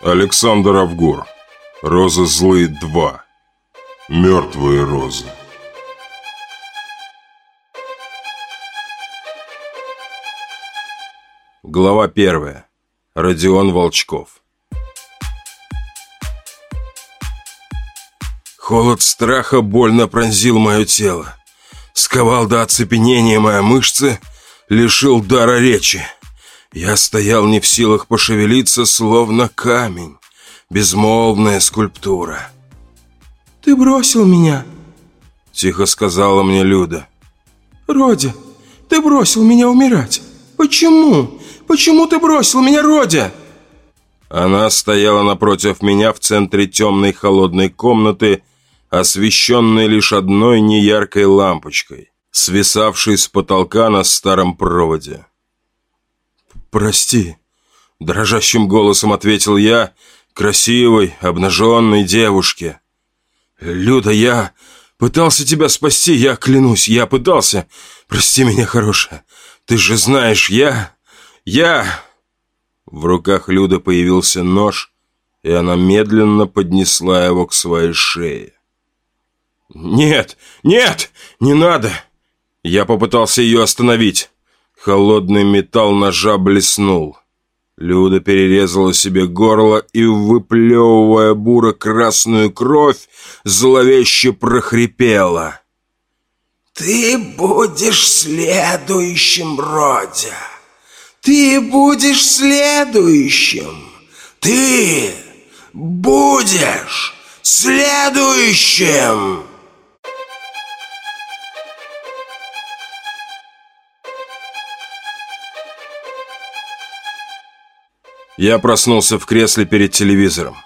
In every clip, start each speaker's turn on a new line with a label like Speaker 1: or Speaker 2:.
Speaker 1: Александр Авгур. Розы злые 2. Мертвые розы.
Speaker 2: Глава первая. Родион Волчков. Холод страха больно пронзил мое тело. Сковал до оцепенения мои мышцы, лишил дара речи. Я стоял не в силах пошевелиться, словно камень. Безмолвная скульптура.
Speaker 3: «Ты бросил меня», —
Speaker 2: тихо сказала мне Люда.
Speaker 3: «Родя, ты бросил меня умирать. Почему? Почему ты бросил меня, Родя?»
Speaker 2: Она стояла напротив меня в центре темной холодной комнаты, освещенной лишь одной неяркой лампочкой, свисавшей с потолка на старом проводе. «Прости», — дрожащим голосом ответил я, красивой, обнаженной девушке. «Люда, я пытался тебя спасти, я клянусь, я пытался. Прости меня, хорошая. Ты же знаешь, я... я...» В руках Люда появился нож, и она медленно поднесла его к своей шее. «Нет, нет, не надо!» Я попытался ее остановить. Холодный металл ножа блеснул. Люда перерезала себе горло и, выплевывая буро-красную кровь, зловеще прохрипела.
Speaker 4: «Ты будешь следующим, Родя! Ты будешь следующим! Ты будешь следующим!»
Speaker 2: Я проснулся в кресле перед телевизором.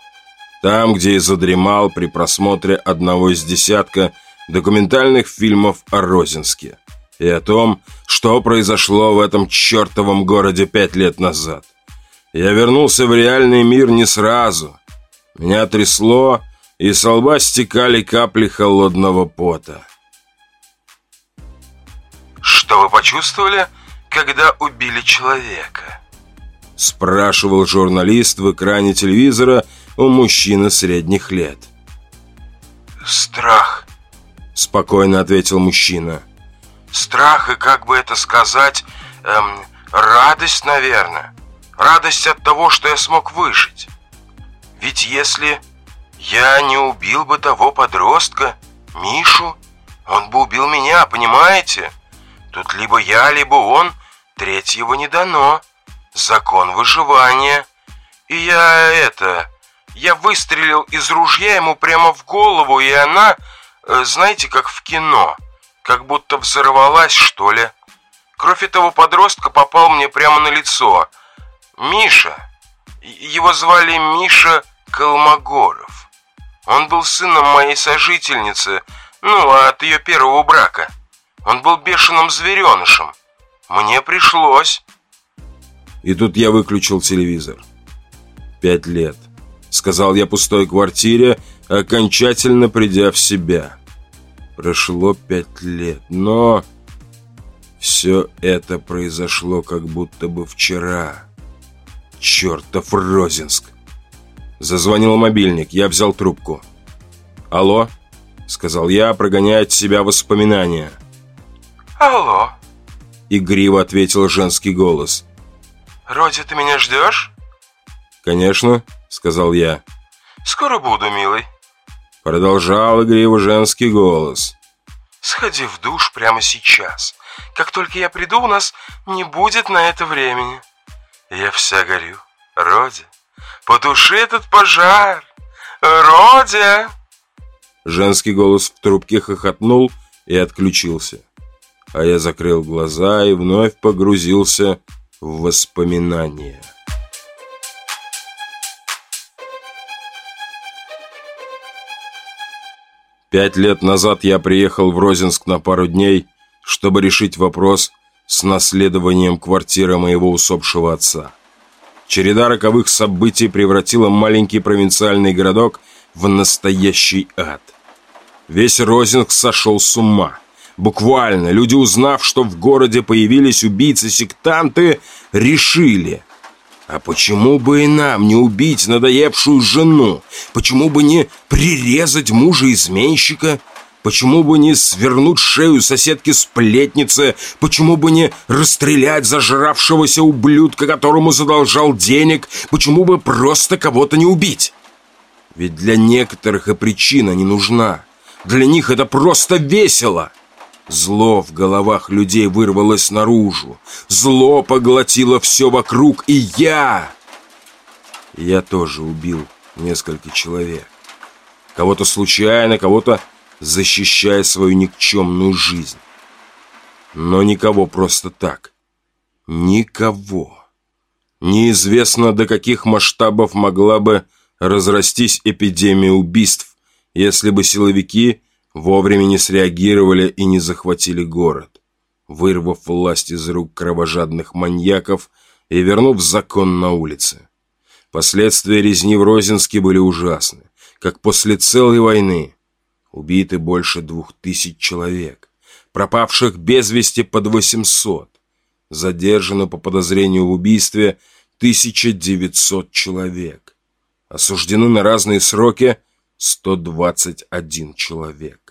Speaker 2: Там, где и задремал при просмотре одного из десятка документальных фильмов о Розинске и о том, что произошло в этом чертовом городе пять лет назад. Я вернулся в реальный мир не сразу. Меня трясло, и с лба стекали капли холодного пота.
Speaker 5: «Что вы почувствовали, когда убили человека?»
Speaker 2: Спрашивал журналист в экране телевизора у мужчины средних лет.
Speaker 5: «Страх», —
Speaker 2: спокойно ответил мужчина.
Speaker 5: «Страх и, как бы это сказать, эм, радость, наверное. Радость от того, что я смог выжить. Ведь если я не убил бы того подростка, Мишу, он бы убил меня, понимаете? Тут либо я, либо он, третьего не дано» закон выживания. И я это... Я выстрелил из ружья ему прямо в голову, и она, э, знаете, как в кино, как будто взорвалась, что ли. Кровь этого подростка попал мне прямо на лицо. Миша. Его звали Миша Колмогоров. Он был сыном моей сожительницы, ну, от ее первого брака. Он был бешеным зверенышем. Мне пришлось.
Speaker 2: И тут я выключил телевизор. «Пять лет», — сказал я пустой квартире, окончательно придя в себя. Прошло пять лет, но... Все это произошло как будто бы вчера. Чертов Розинск. Зазвонил мобильник, я взял трубку. «Алло?» — сказал я, прогоняя от себя воспоминания.
Speaker 5: «Алло?»
Speaker 2: — игриво ответил женский голос.
Speaker 5: «Роди, ты меня ждешь?»
Speaker 2: «Конечно», — сказал я.
Speaker 5: «Скоро буду, милый».
Speaker 2: Продолжал игриво женский голос.
Speaker 5: «Сходи в душ прямо сейчас. Как только я приду, у нас не будет на это времени. Я вся горю. Роди, потуши этот пожар. Родя!»
Speaker 2: Женский голос в трубке хохотнул и отключился. А я закрыл глаза и вновь погрузился в воспоминания. Пять лет назад я приехал в Розинск на пару дней, чтобы решить вопрос с наследованием квартиры моего усопшего отца. Череда роковых событий превратила маленький провинциальный городок в настоящий ад. Весь Розинск сошел с ума. Буквально, люди, узнав, что в городе появились убийцы-сектанты, решили. А почему бы и нам не убить надоевшую жену? Почему бы не прирезать мужа-изменщика? Почему бы не свернуть шею соседки-сплетницы? Почему бы не расстрелять зажравшегося ублюдка, которому задолжал денег? Почему бы просто кого-то не убить? Ведь для некоторых и причина не нужна. Для них это просто весело. Зло в головах людей вырвалось наружу. Зло поглотило все вокруг, и я... Я тоже убил несколько человек. Кого-то случайно, кого-то защищая свою никчемную жизнь. Но никого просто так. Никого. Неизвестно, до каких масштабов могла бы разрастись эпидемия убийств, если бы силовики вовремя не среагировали и не захватили город, вырвав власть из рук кровожадных маньяков и вернув закон на улице. Последствия резни в Розинске были ужасны, как после целой войны. Убиты больше двух тысяч человек, пропавших без вести под 800, задержано по подозрению в убийстве 1900 человек, осуждены на разные сроки 121 человек.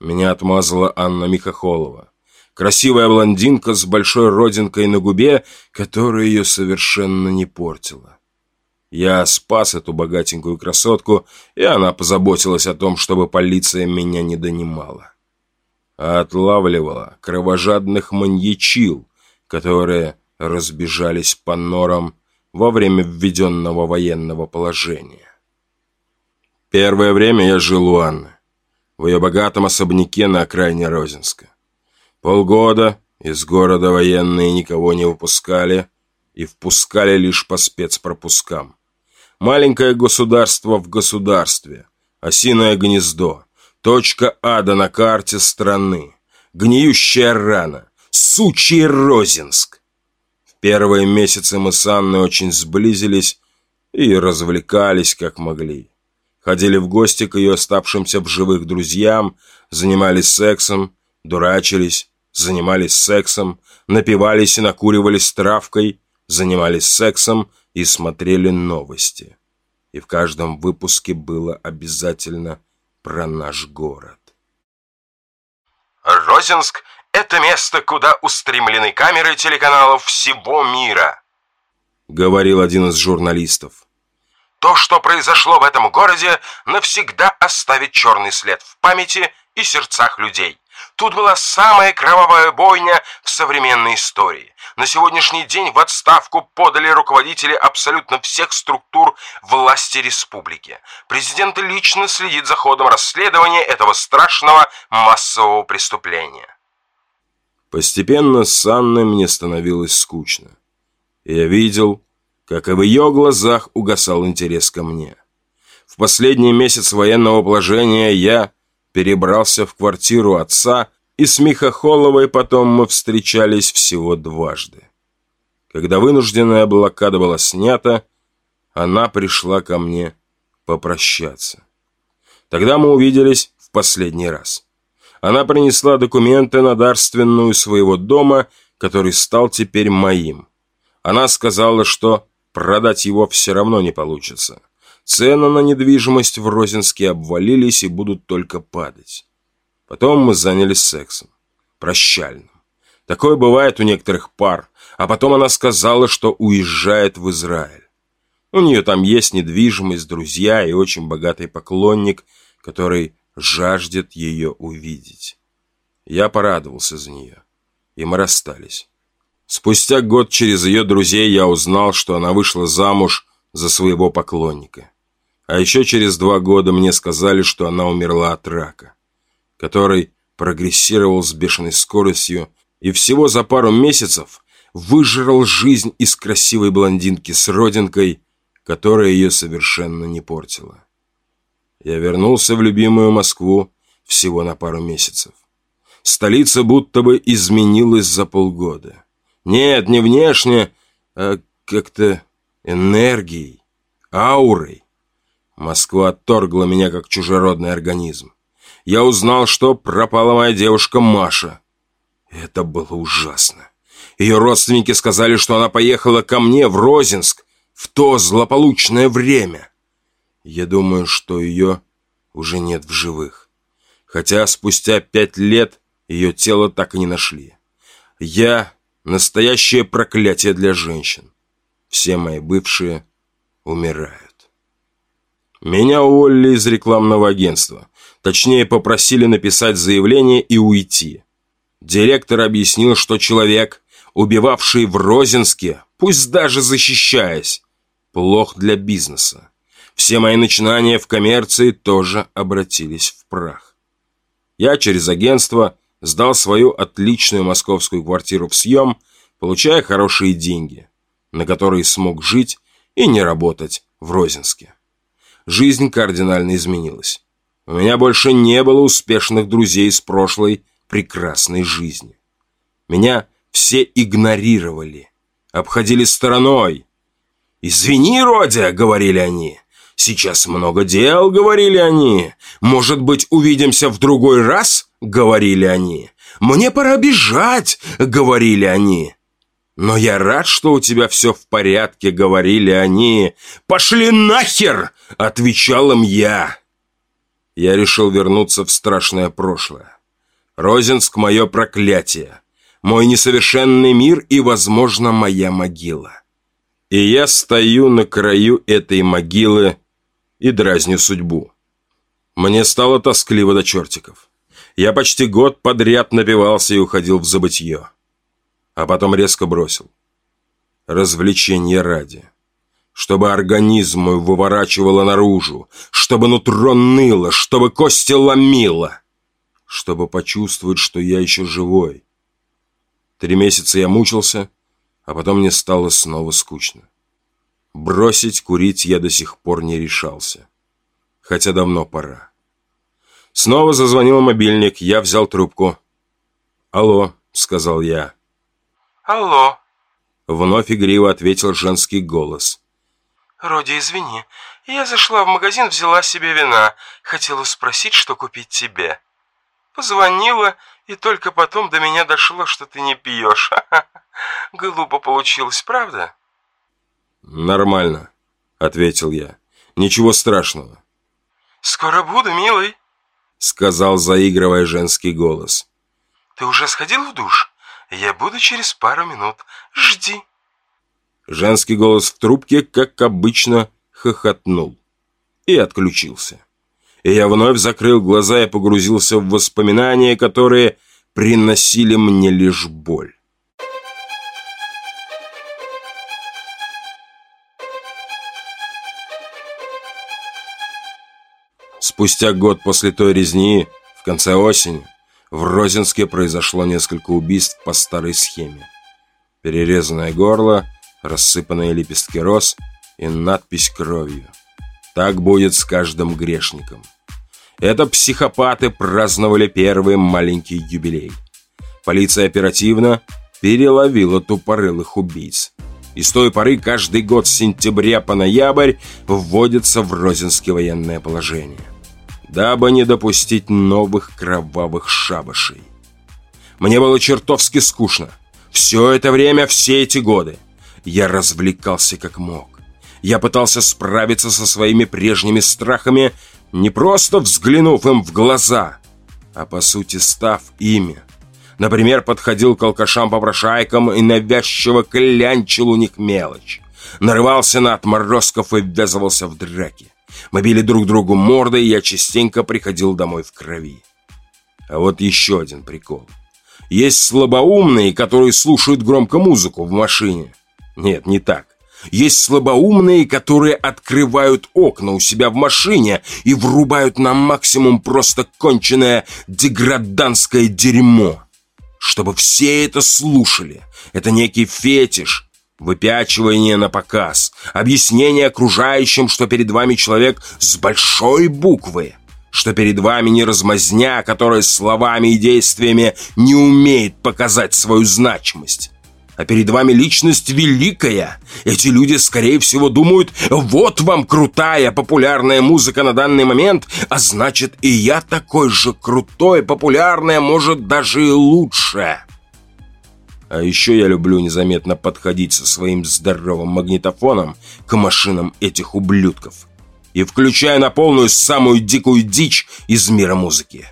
Speaker 2: Меня отмазала Анна Михахолова, красивая блондинка с большой родинкой на губе, которая ее совершенно не портила. Я спас эту богатенькую красотку, и она позаботилась о том, чтобы полиция меня не донимала. А отлавливала кровожадных маньячил, которые разбежались по норам во время введенного военного положения. Первое время я жил у Анны, в ее богатом особняке на окраине Розинска. Полгода из города военные никого не выпускали и впускали лишь по спецпропускам. Маленькое государство в государстве. Осиное гнездо. Точка ада на карте страны. Гниющая рана. Сучий Розинск. В первые месяцы мы с Анной очень сблизились и развлекались как могли. Ходили в гости к ее оставшимся в живых друзьям, занимались сексом, дурачились, занимались сексом, напивались и накуривались травкой, занимались сексом и смотрели новости. И в каждом выпуске было обязательно про наш город.
Speaker 5: Розинск – это место, куда устремлены камеры телеканалов всего мира,
Speaker 2: говорил один из журналистов.
Speaker 5: То, что произошло в этом городе, навсегда оставит черный след в памяти и сердцах людей. Тут была самая кровавая бойня в современной истории. На сегодняшний день в отставку подали руководители абсолютно всех структур власти республики. Президент лично следит за ходом расследования этого страшного массового преступления.
Speaker 2: Постепенно с Анной мне становилось скучно. Я видел, как и в ее глазах угасал интерес ко мне. В последний месяц военного положения я перебрался в квартиру отца и с Михахоловой потом мы встречались всего дважды. Когда вынужденная блокада была снята, она пришла ко мне попрощаться. Тогда мы увиделись в последний раз. Она принесла документы на дарственную своего дома, который стал теперь моим. Она сказала, что продать его все равно не получится. Цены на недвижимость в Розинске обвалились и будут только падать. Потом мы занялись сексом. Прощальным. Такое бывает у некоторых пар. А потом она сказала, что уезжает в Израиль. У нее там есть недвижимость, друзья и очень богатый поклонник, который жаждет ее увидеть. Я порадовался за нее. И мы расстались. Спустя год через ее друзей я узнал, что она вышла замуж за своего поклонника. А еще через два года мне сказали, что она умерла от рака который прогрессировал с бешеной скоростью и всего за пару месяцев выжрал жизнь из красивой блондинки с родинкой, которая ее совершенно не портила. Я вернулся в любимую Москву всего на пару месяцев. Столица будто бы изменилась за полгода. Нет, не внешне, а как-то энергией, аурой. Москва отторгла меня как чужеродный организм я узнал, что пропала моя девушка Маша. Это было ужасно. Ее родственники сказали, что она поехала ко мне в Розинск в то злополучное время. Я думаю, что ее уже нет в живых. Хотя спустя пять лет ее тело так и не нашли. Я — настоящее проклятие для женщин. Все мои бывшие умирают. Меня уволили из рекламного агентства. Точнее, попросили написать заявление и уйти. Директор объяснил, что человек, убивавший в Розинске, пусть даже защищаясь, плох для бизнеса. Все мои начинания в коммерции тоже обратились в прах. Я через агентство сдал свою отличную московскую квартиру в съем, получая хорошие деньги, на которые смог жить и не работать в Розинске. Жизнь кардинально изменилась. У меня больше не было успешных друзей из прошлой прекрасной жизни. Меня все игнорировали, обходили стороной. «Извини, Родя», — говорили они, — «сейчас много дел», — говорили они. «Может быть, увидимся в другой раз?» — говорили они. «Мне пора бежать», — говорили они. «Но я рад, что у тебя все в порядке», — говорили они. «Пошли нахер!» — отвечал им я. Я решил вернуться в страшное прошлое. Розинск — мое проклятие, мой несовершенный мир и, возможно, моя могила. И я стою на краю этой могилы и дразню судьбу. Мне стало тоскливо до чертиков. Я почти год подряд напивался и уходил в забытье. А потом резко бросил. Развлечение ради. Чтобы организм мой выворачивало наружу, чтобы нутро ныло, чтобы кости ломило чтобы почувствовать, что я еще живой. Три месяца я мучился, а потом мне стало снова скучно. Бросить курить я до сих пор не решался, хотя давно пора. Снова зазвонил мобильник, я взял трубку. «Алло», — сказал я.
Speaker 3: «Алло», —
Speaker 2: вновь игриво ответил женский голос.
Speaker 3: «Роди, извини, я зашла в магазин, взяла себе вина. Хотела спросить, что купить тебе». Позвонила, и только потом до меня дошло, что ты не пьешь. Глупо получилось, правда?
Speaker 2: Нормально, ответил я. Ничего страшного.
Speaker 3: Скоро буду, милый,
Speaker 2: сказал, заигрывая женский голос.
Speaker 3: Ты уже сходил в душ? Я буду через пару минут. Жди.
Speaker 2: Женский голос в трубке, как обычно, хохотнул и отключился и я вновь закрыл глаза и погрузился в воспоминания, которые приносили мне лишь боль. Спустя год после той резни, в конце осени, в Розинске произошло несколько убийств по старой схеме. Перерезанное горло, рассыпанные лепестки роз и надпись кровью. Так будет с каждым грешником. Это психопаты праздновали первый маленький юбилей. Полиция оперативно переловила тупорылых убийц. И с той поры каждый год с сентября по ноябрь вводится в Розинске военное положение, дабы не допустить новых кровавых шабашей. Мне было чертовски скучно. Все это время, все эти годы. Я развлекался как мог. Я пытался справиться со своими прежними страхами, не просто взглянув им в глаза, а по сути став ими. Например, подходил к алкашам-попрошайкам и навязчиво клянчил у них мелочь. Нарывался на отморозков и ввязывался в драки. Мы били друг другу мордой, и я частенько приходил домой в крови. А вот еще один прикол. Есть слабоумные, которые слушают громко музыку в машине. Нет, не так. Есть слабоумные, которые открывают окна у себя в машине и врубают на максимум просто конченное деграданское дерьмо. Чтобы все это слушали. Это некий фетиш, выпячивание на показ, объяснение окружающим, что перед вами человек с большой буквы, что перед вами не размазня, которая словами и действиями не умеет показать свою значимость а перед вами личность великая. Эти люди, скорее всего, думают, вот вам крутая популярная музыка на данный момент, а значит и я такой же крутой, популярная, может даже и лучше. А еще я люблю незаметно подходить со своим здоровым магнитофоном к машинам этих ублюдков. И включаю на полную самую дикую дичь из мира музыки.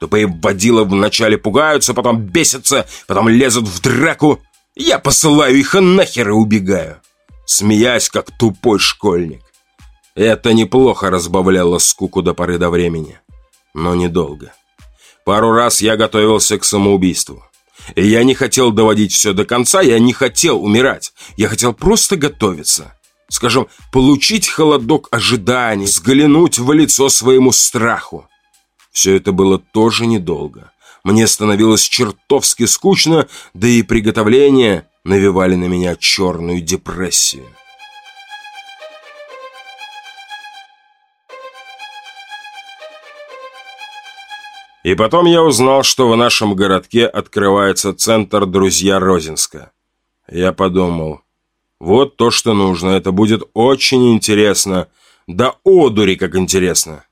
Speaker 2: Тупые водила вначале пугаются, потом бесятся, потом лезут в драку. Я посылаю их нахер и убегаю, смеясь, как тупой школьник. Это неплохо разбавляло скуку до поры до времени, но недолго. Пару раз я готовился к самоубийству. Я не хотел доводить все до конца, я не хотел умирать. Я хотел просто готовиться. Скажем, получить холодок ожиданий, взглянуть в лицо своему страху. Все это было тоже недолго. Мне становилось чертовски скучно, да и приготовления навевали на меня черную депрессию. И потом я узнал, что в нашем городке открывается центр «Друзья Розинска». Я подумал, вот то, что нужно, это будет очень интересно. Да одури, как интересно.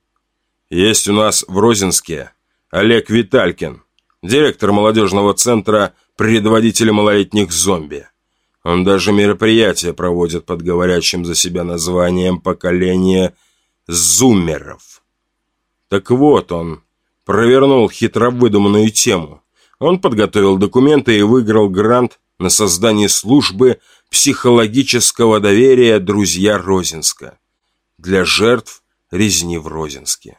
Speaker 2: Есть у нас в Розинске Олег Виталькин, директор молодежного центра «Предводители малолетних зомби». Он даже мероприятия проводит под говорящим за себя названием «Поколение зумеров». Так вот он, провернул хитро выдуманную тему. Он подготовил документы и выиграл грант на создание службы психологического доверия «Друзья Розинска» для жертв резни в Розинске.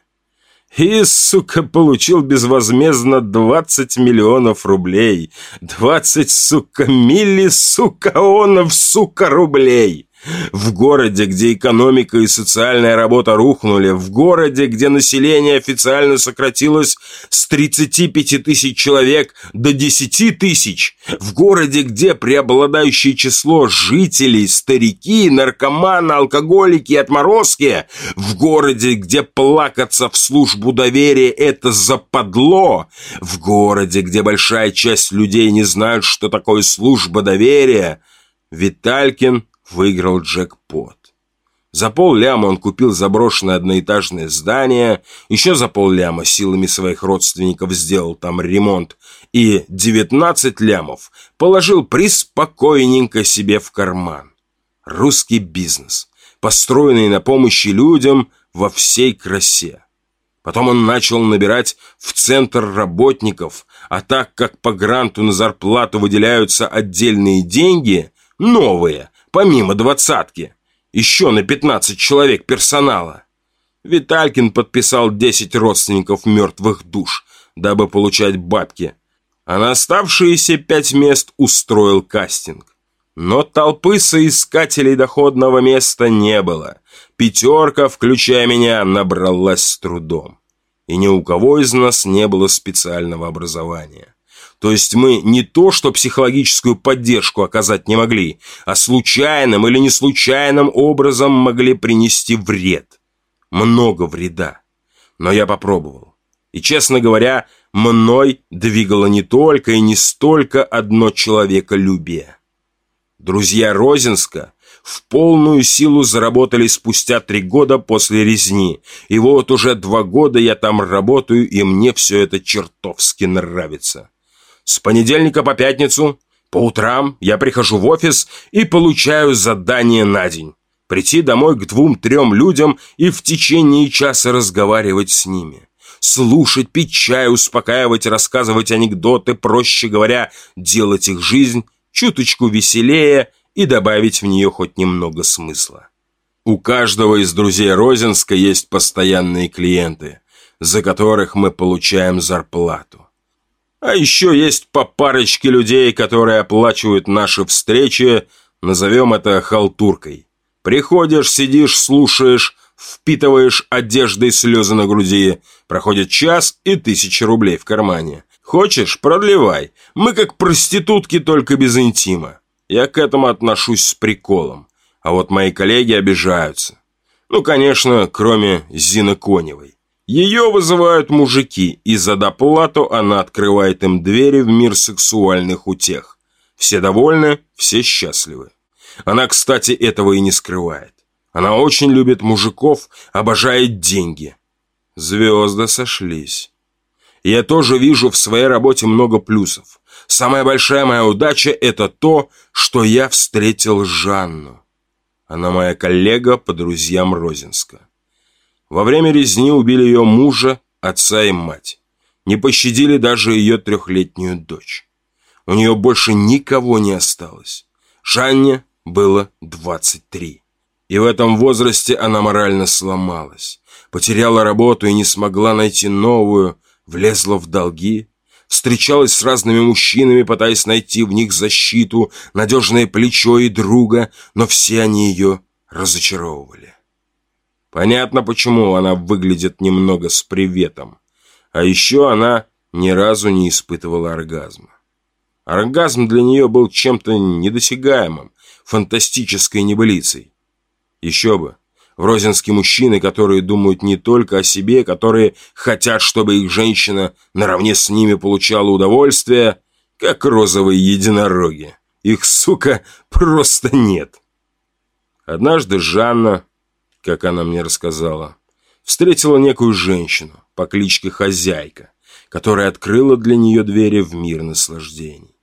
Speaker 2: И, сука, получил безвозмездно 20 миллионов рублей. 20, сука, милли, сука, онов, сука, рублей. В городе, где экономика и социальная работа рухнули, в городе, где население официально сократилось с 35 тысяч человек до 10 тысяч, в городе, где преобладающее число жителей – старики, наркоманы, алкоголики и отморозки, в городе, где плакаться в службу доверия – это западло, в городе, где большая часть людей не знают, что такое служба доверия, Виталькин выиграл джекпот. За полляма он купил заброшенное одноэтажное здание, еще за полляма силами своих родственников сделал там ремонт и 19 лямов положил приспокойненько себе в карман. Русский бизнес, построенный на помощи людям во всей красе. Потом он начал набирать в центр работников, а так как по гранту на зарплату выделяются отдельные деньги, новые – помимо двадцатки, еще на 15 человек персонала. Виталькин подписал 10 родственников мертвых душ, дабы получать бабки, а на оставшиеся пять мест устроил кастинг. Но толпы соискателей доходного места не было. Пятерка, включая меня, набралась с трудом. И ни у кого из нас не было специального образования. То есть мы не то, что психологическую поддержку оказать не могли, а случайным или не случайным образом могли принести вред. Много вреда. Но я попробовал. И, честно говоря, мной двигало не только и не столько одно человеколюбие. Друзья Розинска в полную силу заработали спустя три года после резни. И вот уже два года я там работаю, и мне все это чертовски нравится. С понедельника по пятницу по утрам я прихожу в офис и получаю задание на день. Прийти домой к двум-трем людям и в течение часа разговаривать с ними. Слушать, пить чай, успокаивать, рассказывать анекдоты, проще говоря, делать их жизнь чуточку веселее и добавить в нее хоть немного смысла. У каждого из друзей Розинска есть постоянные клиенты, за которых мы получаем зарплату. А еще есть по парочке людей, которые оплачивают наши встречи, назовем это халтуркой. Приходишь, сидишь, слушаешь, впитываешь одеждой слезы на груди. Проходит час и тысяча рублей в кармане. Хочешь, продлевай. Мы как проститутки, только без интима. Я к этому отношусь с приколом. А вот мои коллеги обижаются. Ну, конечно, кроме Зины Коневой. Ее вызывают мужики, и за доплату она открывает им двери в мир сексуальных утех. Все довольны, все счастливы. Она, кстати, этого и не скрывает. Она очень любит мужиков, обожает деньги. Звезды сошлись. Я тоже вижу в своей работе много плюсов. Самая большая моя удача – это то, что я встретил Жанну. Она моя коллега по друзьям Розинска. Во время резни убили ее мужа, отца и мать. Не пощадили даже ее трехлетнюю дочь. У нее больше никого не осталось. Жанне было 23. И в этом возрасте она морально сломалась. Потеряла работу и не смогла найти новую, влезла в долги, встречалась с разными мужчинами, пытаясь найти в них защиту, надежное плечо и друга, но все они ее разочаровывали. Понятно, почему она выглядит немного с приветом. А еще она ни разу не испытывала оргазма. Оргазм для нее был чем-то недосягаемым, фантастической небылицей. Еще бы, в Розинске мужчины, которые думают не только о себе, которые хотят, чтобы их женщина наравне с ними получала удовольствие, как розовые единороги. Их, сука, просто нет. Однажды Жанна, как она мне рассказала, встретила некую женщину по кличке Хозяйка, которая открыла для нее двери в мир наслаждений.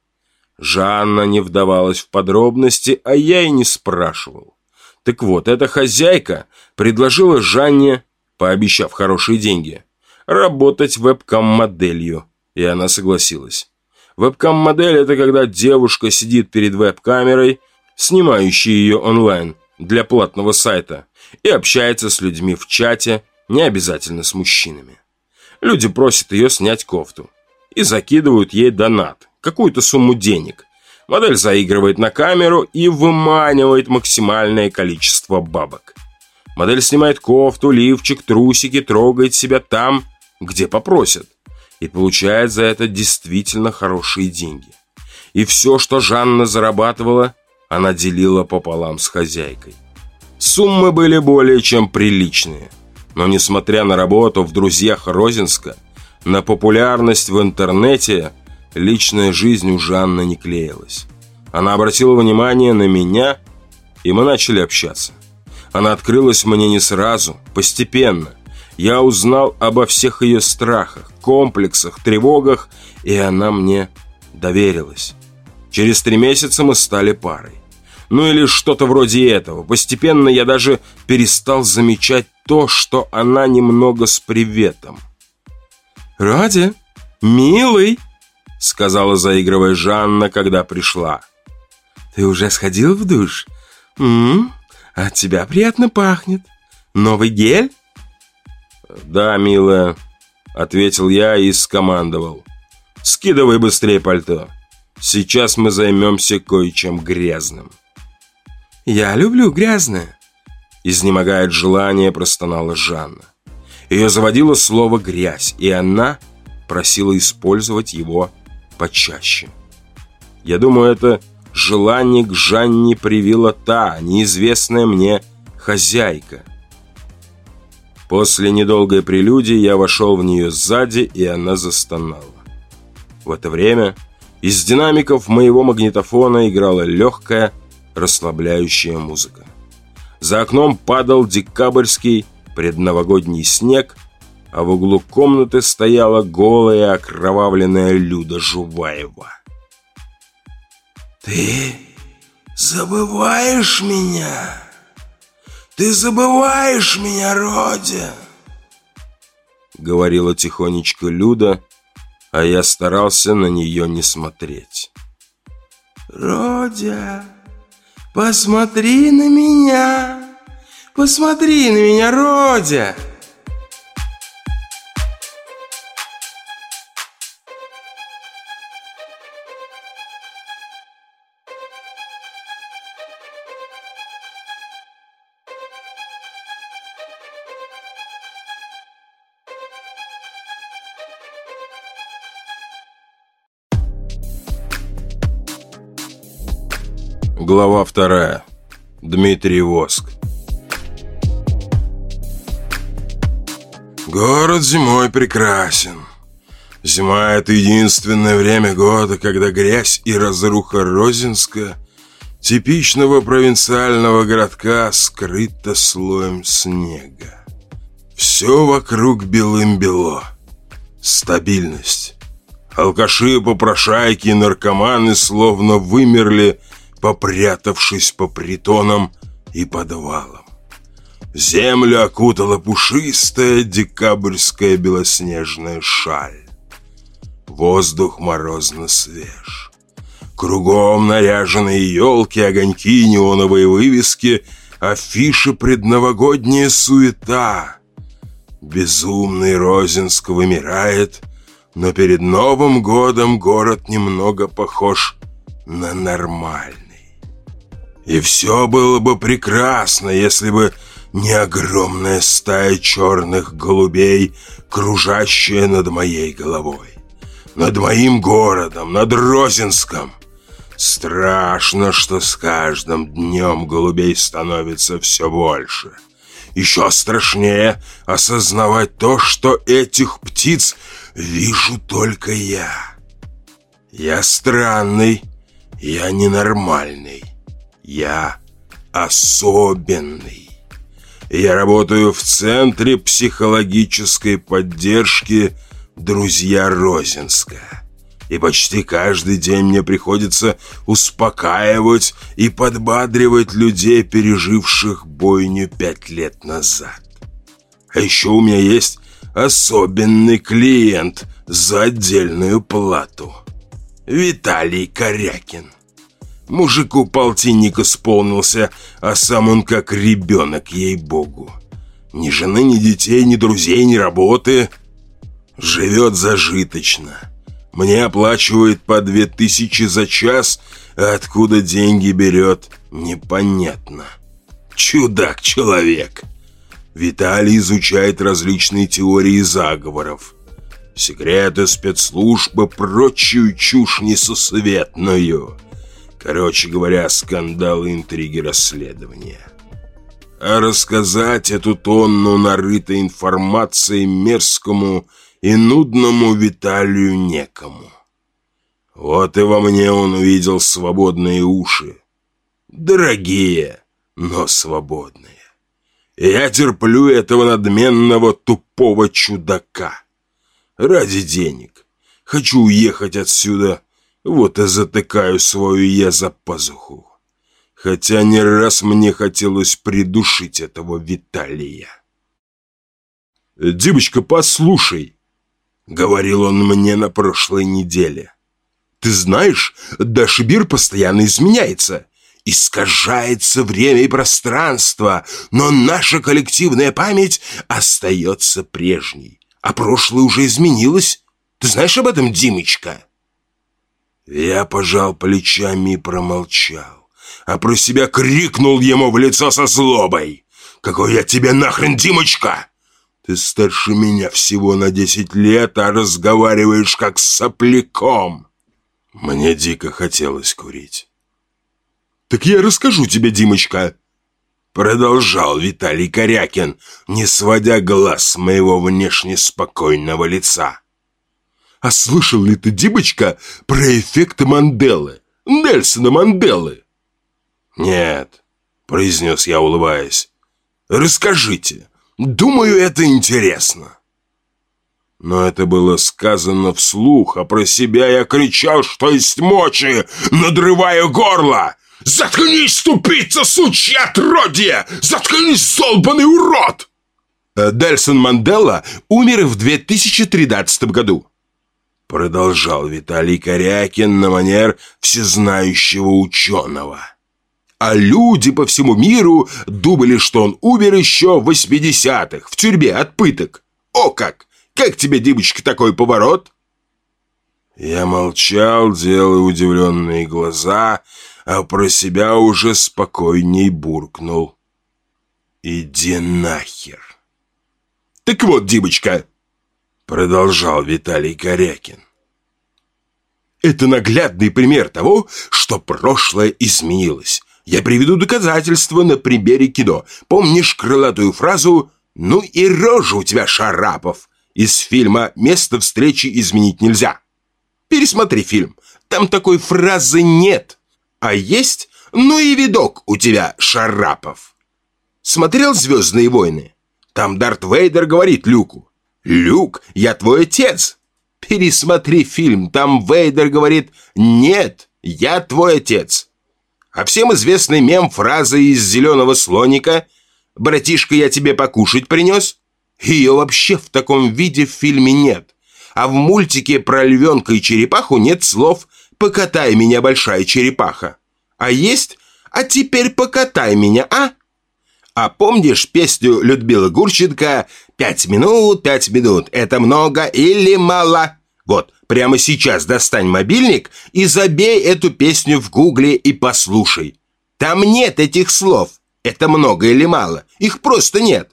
Speaker 2: Жанна не вдавалась в подробности, а я и не спрашивал. Так вот, эта хозяйка предложила Жанне, пообещав хорошие деньги, работать вебкам-моделью, и она согласилась. Вебкам-модель – это когда девушка сидит перед веб-камерой, снимающей ее онлайн для платного сайта, и общается с людьми в чате, не обязательно с мужчинами. Люди просят ее снять кофту и закидывают ей донат, какую-то сумму денег – Модель заигрывает на камеру и выманивает максимальное количество бабок. Модель снимает кофту, лифчик, трусики, трогает себя там, где попросят. И получает за это действительно хорошие деньги. И все, что Жанна зарабатывала, она делила пополам с хозяйкой. Суммы были более чем приличные. Но несмотря на работу в «Друзьях Розинска», на популярность в интернете – Личная жизнь у Жанны не клеилась. Она обратила внимание на меня, и мы начали общаться. Она открылась мне не сразу, постепенно. Я узнал обо всех ее страхах, комплексах, тревогах, и она мне доверилась. Через три месяца мы стали парой. Ну или что-то вроде этого. Постепенно я даже перестал замечать то, что она немного с приветом. «Ради, милый!» сказала, заигрывая Жанна, когда пришла. «Ты уже сходил в душ? М -м, от тебя приятно пахнет. Новый гель?» «Да, милая», — ответил я и скомандовал. «Скидывай быстрее пальто. Сейчас мы займемся кое-чем грязным». «Я люблю грязное», — изнемогает желание, простонала Жанна. Ее заводило слово «грязь», и она просила использовать его почаще. Я думаю, это желание к Жанне привила та, неизвестная мне хозяйка. После недолгой прелюдии я вошел в нее сзади, и она застонала. В это время из динамиков моего магнитофона играла легкая, расслабляющая музыка. За окном падал декабрьский предновогодний снег, а в углу комнаты стояла голая окровавленная Люда Жуваева.
Speaker 4: «Ты забываешь меня? Ты забываешь меня, Родя?»
Speaker 2: Говорила тихонечко Люда, а я старался на нее не смотреть.
Speaker 4: «Родя, посмотри на меня! Посмотри на меня, Родя!»
Speaker 2: Глава вторая. Дмитрий Воск.
Speaker 1: Город зимой прекрасен. Зима — это единственное время года, когда грязь и разруха Розинска, типичного провинциального городка, скрыта слоем снега. Все вокруг белым-бело. Стабильность,
Speaker 2: Алкаши, попрошайки и наркоманы словно вымерли, попрятавшись по притонам и подвалам. Землю окутала пушистая декабрьская белоснежная шаль. Воздух морозно свеж. Кругом наряженные елки, огоньки, неоновые вывески, афиши предновогодняя суета. Безумный Розинск вымирает — но перед Новым годом город немного похож на нормальный. И все было бы прекрасно, если бы не огромная стая черных голубей, кружащая над моей головой. Над моим городом, над Розинском. Страшно, что с каждым днем голубей становится все больше. Еще страшнее осознавать то, что этих птиц вижу только я. Я странный, я ненормальный, я особенный. Я работаю в Центре психологической поддержки «Друзья Розинска». И почти каждый день мне приходится успокаивать и подбадривать людей, переживших бойню пять лет назад. А еще у меня есть особенный клиент за отдельную плату. Виталий Корякин. Мужику полтинник исполнился, а сам он как ребенок, ей-богу. Ни жены, ни детей, ни друзей, ни работы. Живет зажиточно. Мне оплачивает по две тысячи за час, а откуда деньги берет, непонятно. Чудак-человек. Виталий изучает различные теории заговоров, секреты спецслужбы, прочую чушь несусветную. Короче говоря, скандалы, интриги, расследования. А рассказать эту тонну нарытой информации мерзкому и нудному Виталию некому. Вот и во мне он увидел свободные уши. Дорогие, но свободные. Я терплю этого надменного тупого чудака. Ради денег. Хочу уехать отсюда. Вот и затыкаю свою я за пазуху. Хотя не раз мне хотелось придушить этого Виталия. «Димочка, послушай», — говорил он мне на прошлой неделе. «Ты знаешь, Дашибир постоянно изменяется. Искажается время и пространство, но наша коллективная память остается прежней. А прошлое уже изменилось. Ты знаешь об этом, Димочка?» Я пожал плечами и промолчал, а про себя крикнул ему в лицо со злобой. «Какой я тебе нахрен, Димочка? Ты старше меня всего на десять лет, а разговариваешь как с сопляком!» Мне дико хотелось курить. «Так я расскажу тебе, Димочка!» Продолжал Виталий Корякин, не сводя глаз моего внешне спокойного лица. «А слышал ли ты, Димочка, про эффекты Манделы? Нельсона Манделы?» «Нет», — произнес я, улыбаясь. «Расскажите. Думаю, это интересно». Но это было сказано вслух, а про себя я кричал, что есть мочи, надрывая горло. «Заткнись, тупица, сучья отродье! Заткнись, золбанный урод!» э, Дельсон Мандела умер в 2013 году. Продолжал Виталий Корякин на манер всезнающего ученого. А люди по всему миру думали, что он умер еще в 80-х, в тюрьме от пыток. О как! Как тебе, Димочка, такой поворот? Я молчал, делая удивленные глаза, а про себя уже спокойней буркнул. «Иди нахер!» «Так вот, Димочка!» Продолжал Виталий Корякин. «Это наглядный пример того, что прошлое изменилось. Я приведу доказательства на примере кино. Помнишь крылатую фразу «Ну и рожа у тебя, Шарапов» из фильма «Место встречи изменить нельзя»? Пересмотри фильм. Там такой фразы нет. А есть, ну и видок у тебя, Шарапов. Смотрел «Звездные войны»? Там Дарт Вейдер говорит Люку. «Люк, я твой отец».
Speaker 1: Пересмотри фильм, там Вейдер говорит «Нет, я твой отец». А всем известный мем фраза из «Зеленого слоника» «Братишка, я тебе покушать принес?» Ее вообще в таком виде в фильме нет. А в мультике про львенка и черепаху нет слов «Покатай меня, большая черепаха». А есть «А теперь покатай меня, а?» А помнишь песню Людмилы Гурченко «Пять минут, пять минут, это много или мало?» Вот, прямо сейчас достань мобильник и забей эту песню в гугле и послушай. Там нет этих слов. Это много или мало. Их просто нет.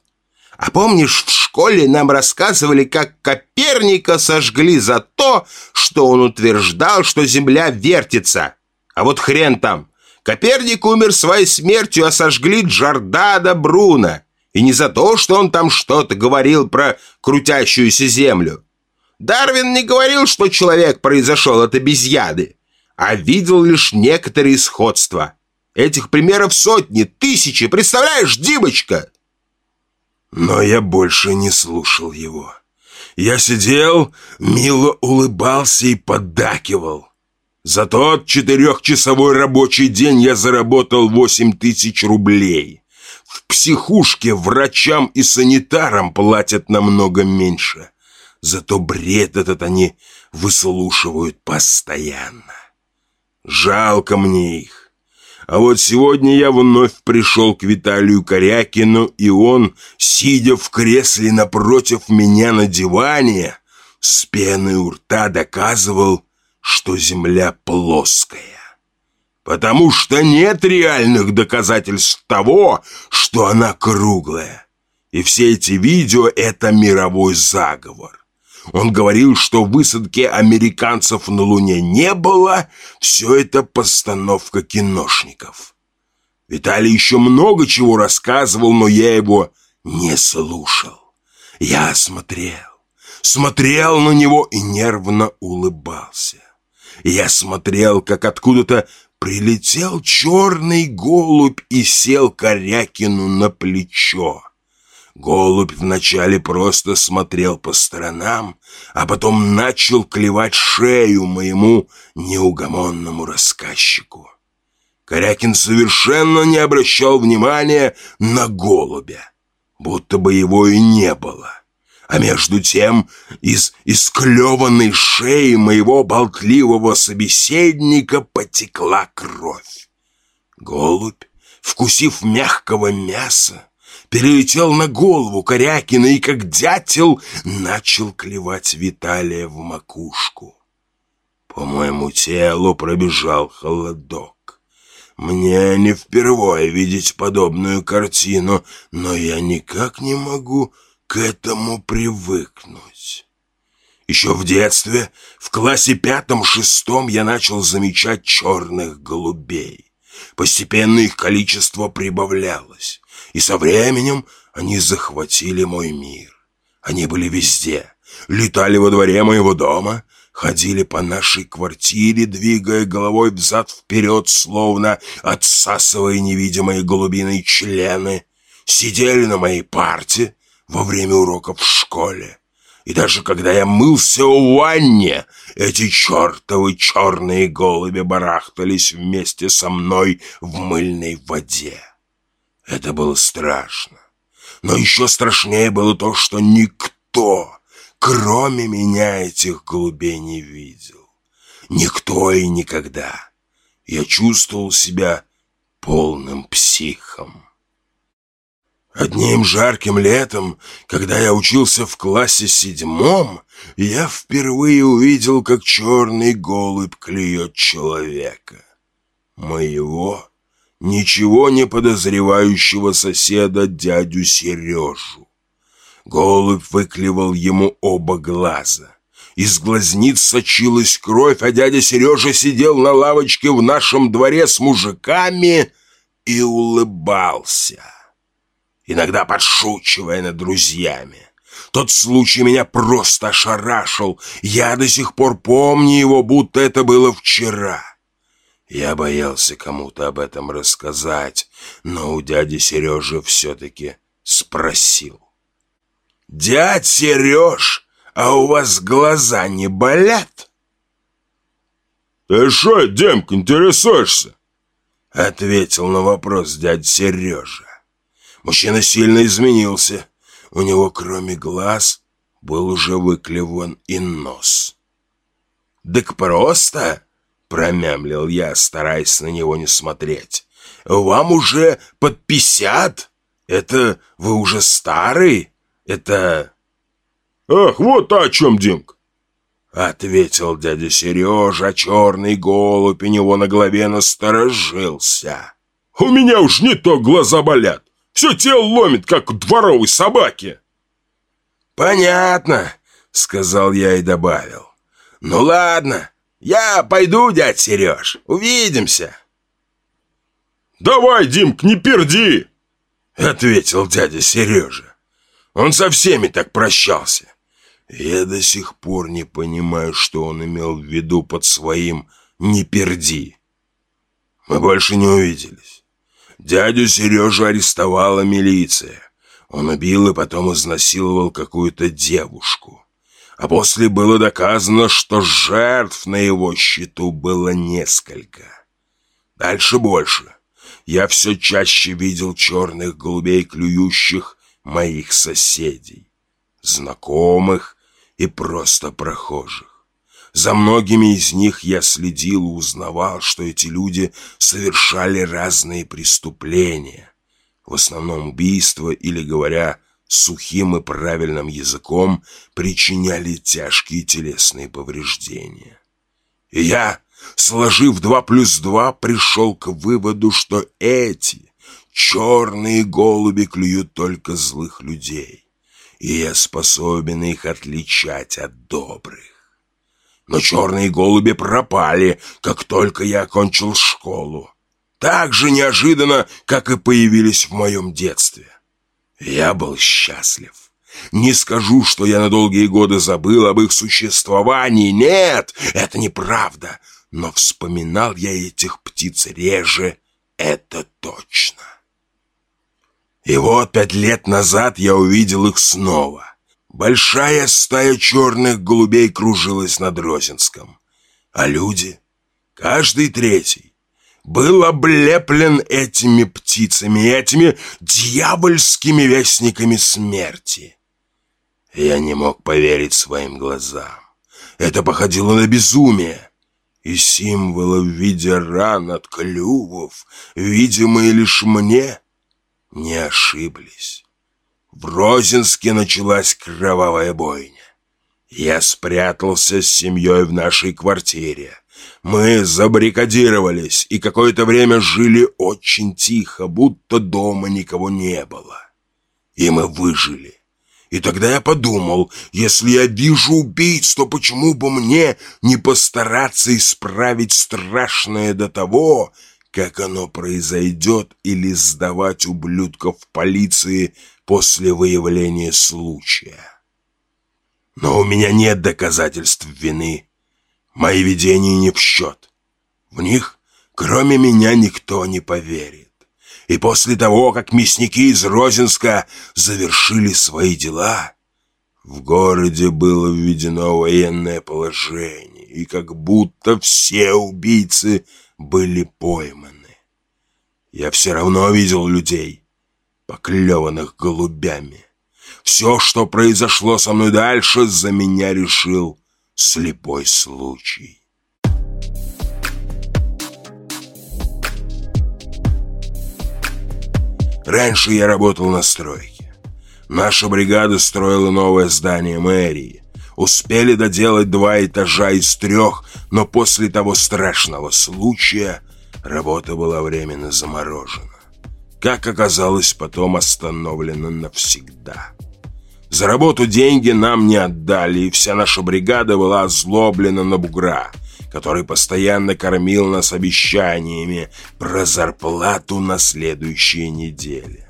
Speaker 1: А помнишь, в школе нам рассказывали, как Коперника сожгли за то, что он утверждал, что Земля вертится? А вот хрен там. Коперник умер своей смертью, а сожгли Джордана Бруно. И не за то, что он там что-то говорил про крутящуюся Землю. Дарвин не говорил, что человек произошел от обезьяны, а видел лишь некоторые сходства. Этих примеров сотни, тысячи, представляешь, Димочка?
Speaker 2: Но я больше не слушал его. Я сидел, мило улыбался и поддакивал. За тот четырехчасовой рабочий день я заработал восемь тысяч рублей. Психушке врачам и санитарам платят намного меньше. Зато бред этот они выслушивают постоянно. Жалко мне их. А вот сегодня я вновь пришел к Виталию Корякину, и он, сидя в кресле напротив меня на диване, с пеной у рта доказывал, что земля плоская. Потому что нет реальных доказательств того, что она круглая. И все эти видео — это мировой заговор. Он говорил, что высадки американцев на Луне не было, все это постановка киношников. Виталий еще много чего рассказывал, но я его не слушал. Я смотрел, смотрел на него и нервно улыбался. Я смотрел, как откуда-то прилетел черный голубь и сел Корякину на плечо. Голубь вначале просто смотрел по сторонам, а потом начал клевать шею моему неугомонному рассказчику. Корякин совершенно не обращал внимания на голубя, будто бы его и не было. А между тем из исклеванной шеи моего болтливого собеседника потекла кровь. Голубь, вкусив мягкого мяса, перелетел на голову Корякина и, как дятел, начал клевать Виталия в макушку. По моему телу пробежал холодок. Мне не впервые видеть подобную картину, но я никак не могу к этому привыкнуть. Еще в детстве, в классе пятом-шестом, я начал замечать черных голубей. Постепенно их количество прибавлялось. И со временем они захватили мой мир. Они были везде. Летали во дворе моего дома, ходили по нашей квартире, двигая головой взад-вперед, словно отсасывая невидимые голубиные члены. Сидели на моей парте во время уроков в школе. И даже когда я мылся у ванне, эти чертовы черные голуби барахтались вместе со мной в мыльной воде. Это было страшно. Но еще страшнее было то, что никто, кроме меня, этих голубей не видел. Никто и никогда. Я чувствовал себя полным психом. Одним жарким летом, когда я учился в классе седьмом, я впервые увидел, как черный голубь клюет человека. Моего ничего не подозревающего соседа дядю Сережу. Голубь выклевал ему оба глаза. Из глазниц сочилась кровь, а дядя Сережа сидел на лавочке в нашем дворе с мужиками и улыбался, иногда подшучивая над друзьями. Тот случай меня просто ошарашил. Я до сих пор помню его, будто это было вчера. Я боялся кому-то об этом рассказать, но у дяди Сережи все-таки спросил. «Дядь Сереж, а у вас глаза не болят?»
Speaker 6: «Ты что, Демка, интересуешься?»
Speaker 2: Ответил на вопрос дядя Сережа. Мужчина сильно изменился. У него, кроме глаз, был уже выклеван и нос. «Так просто?» — промямлил я, стараясь на него не смотреть. «Вам уже под пятьдесят? Это вы уже старый? Это...»
Speaker 6: «Ах, вот о чем, Димка!»
Speaker 2: Ответил дядя Сережа, черный голубь у него на голове насторожился.
Speaker 6: «У меня уж не то глаза болят. Все тело ломит, как у дворовой собаки».
Speaker 2: «Понятно», — сказал я и добавил. «Ну ладно, я пойду, дядь Сереж, увидимся».
Speaker 6: «Давай, Димк, не перди!»
Speaker 2: — ответил дядя Сережа. Он со всеми так прощался. Я до сих пор не понимаю, что он имел в виду под своим «не перди». Мы больше не увиделись. Дядю Сережу арестовала милиция. Он убил и потом изнасиловал какую-то девушку. А после было доказано, что жертв на его счету было несколько. Дальше больше. Я все чаще видел черных голубей, клюющих моих соседей, знакомых и просто прохожих. За многими из них я следил и узнавал, что эти люди совершали разные преступления. В основном убийства или, говоря сухим и правильным языком, причиняли тяжкие телесные повреждения. И я, сложив два плюс два, пришел к выводу, что эти черные голуби клюют только злых людей, и я способен их отличать от добрых. Но черные голуби пропали, как только я окончил школу. Так же неожиданно, как и появились в моем детстве. Я был счастлив. Не скажу, что я на долгие годы забыл об их существовании. Нет, это неправда. Но вспоминал я этих птиц реже, это точно. И вот пять лет назад я увидел их снова. Большая стая черных голубей кружилась над Розинском. А люди, каждый третий, был облеплен этими птицами, этими дьявольскими вестниками смерти. Я не мог поверить своим глазам. Это походило на безумие. И символы в виде ран от клювов, видимые лишь мне, не ошиблись. В Розинске началась кровавая бойня. Я спрятался с семьей в нашей квартире. Мы забаррикадировались и какое-то время жили очень тихо, будто дома никого не было. И мы выжили. И тогда я подумал, если я вижу убийц, то почему бы мне не постараться исправить страшное до того, как оно произойдет, или сдавать ублюдков полиции после выявления случая. Но у меня нет доказательств вины. Мои видения не в счет. В них, кроме меня, никто не поверит. И после того, как мясники из Розинска завершили свои дела, в городе было введено военное положение, и как будто все убийцы были пойманы. Я все равно видел людей, поклеванных голубями. Все, что произошло со мной дальше, за меня решил слепой случай. Раньше я работал на стройке. Наша бригада строила новое здание мэрии. Успели доделать два этажа из трех, но после того страшного случая работа была временно заморожена. Как оказалось, потом остановлена навсегда. За работу деньги нам не отдали, и вся наша бригада была озлоблена на бугра, который постоянно кормил нас обещаниями про зарплату на следующей неделе.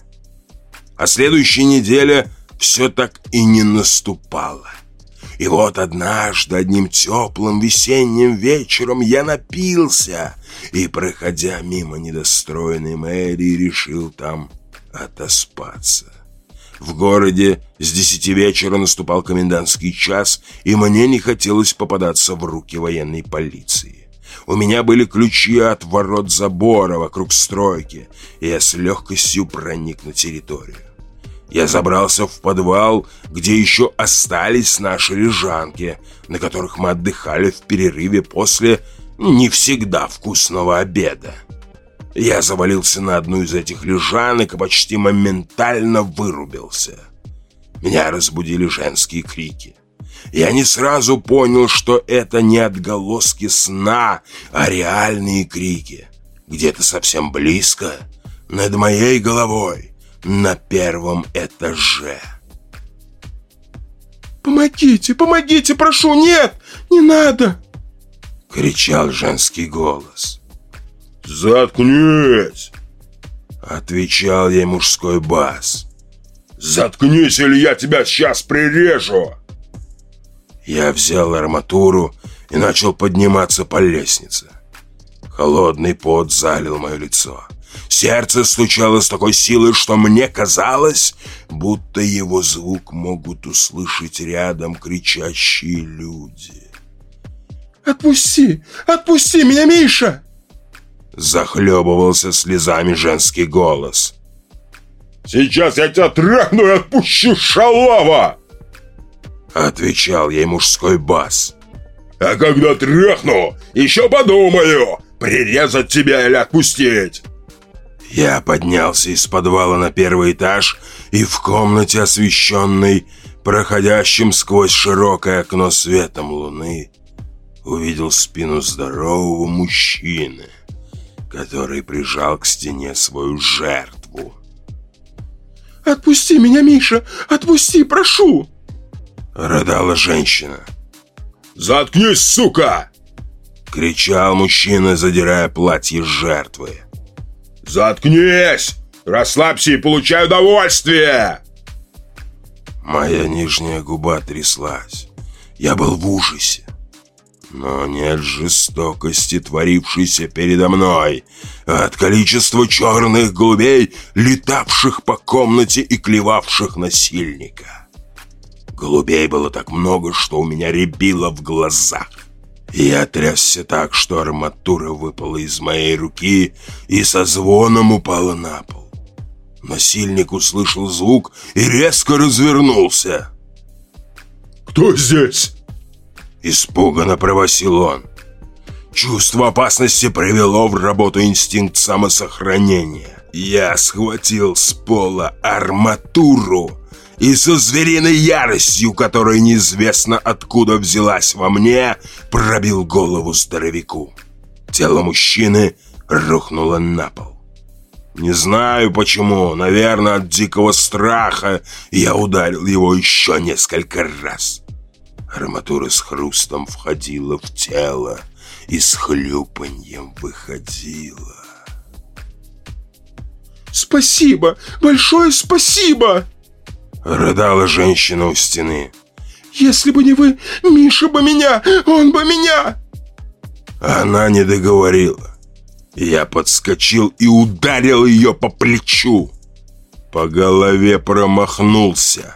Speaker 2: А следующая неделя все так и не наступала. И вот однажды, одним теплым весенним вечером я напился и, проходя мимо недостроенной мэрии, решил там отоспаться. В городе с десяти вечера наступал комендантский час, и мне не хотелось попадаться в руки военной полиции. У меня были ключи от ворот забора вокруг стройки, и я с легкостью проник на территорию. Я забрался в подвал, где еще остались наши лежанки, на которых мы отдыхали в перерыве после не всегда вкусного обеда. Я завалился на одну из этих лежанок и почти моментально вырубился. Меня разбудили женские крики. Я не сразу понял, что это не отголоски сна, а реальные крики. Где-то совсем близко, над моей головой, на первом этаже.
Speaker 7: «Помогите, помогите, прошу, нет, не надо!»
Speaker 2: Кричал женский голос.
Speaker 8: «Заткнись!»
Speaker 2: Отвечал ей мужской бас.
Speaker 8: «Заткнись, или я тебя сейчас прирежу!»
Speaker 2: Я взял арматуру и начал подниматься по лестнице. Холодный пот залил мое лицо. Сердце стучало с такой силой, что мне казалось, будто его звук могут услышать рядом кричащие люди.
Speaker 7: «Отпусти! Отпусти меня, Миша!»
Speaker 2: Захлебывался слезами женский голос.
Speaker 8: «Сейчас я тебя трахну и отпущу, шалава!»
Speaker 2: Отвечал ей мужской бас.
Speaker 8: «А когда трахну, еще подумаю, прирезать тебя или отпустить!»
Speaker 2: Я поднялся из подвала на первый этаж и в комнате, освещенной проходящим сквозь широкое окно светом луны, увидел спину здорового мужчины, который прижал к стене свою жертву.
Speaker 7: «Отпусти меня, Миша! Отпусти, прошу!»
Speaker 2: Рыдала женщина.
Speaker 8: «Заткнись, сука!»
Speaker 2: Кричал мужчина, задирая платье жертвы.
Speaker 8: «Заткнись! Расслабься и получай удовольствие!»
Speaker 2: Моя нижняя губа тряслась. Я был в ужасе. Но не от жестокости, творившейся передо мной, а от количества черных голубей, летавших по комнате и клевавших насильника. Голубей было так много, что у меня рябило в глазах. Я трясся так, что арматура выпала из моей руки и со звоном упала на пол. Насильник услышал звук и резко развернулся.
Speaker 8: «Кто здесь?»
Speaker 2: Испуганно провосил он. Чувство опасности привело в работу инстинкт самосохранения. Я схватил с пола арматуру и со звериной яростью, которая неизвестно откуда взялась во мне, пробил голову здоровяку. Тело мужчины рухнуло на пол. Не знаю почему, наверное, от дикого страха я ударил его еще несколько раз. Арматура с хрустом входила в тело и с хлюпаньем выходила.
Speaker 7: «Спасибо! Большое спасибо!»
Speaker 2: Рыдала женщина у стены.
Speaker 7: «Если бы не вы, Миша бы меня! Он бы меня!»
Speaker 2: Она не договорила. Я подскочил и ударил ее по плечу. По голове промахнулся.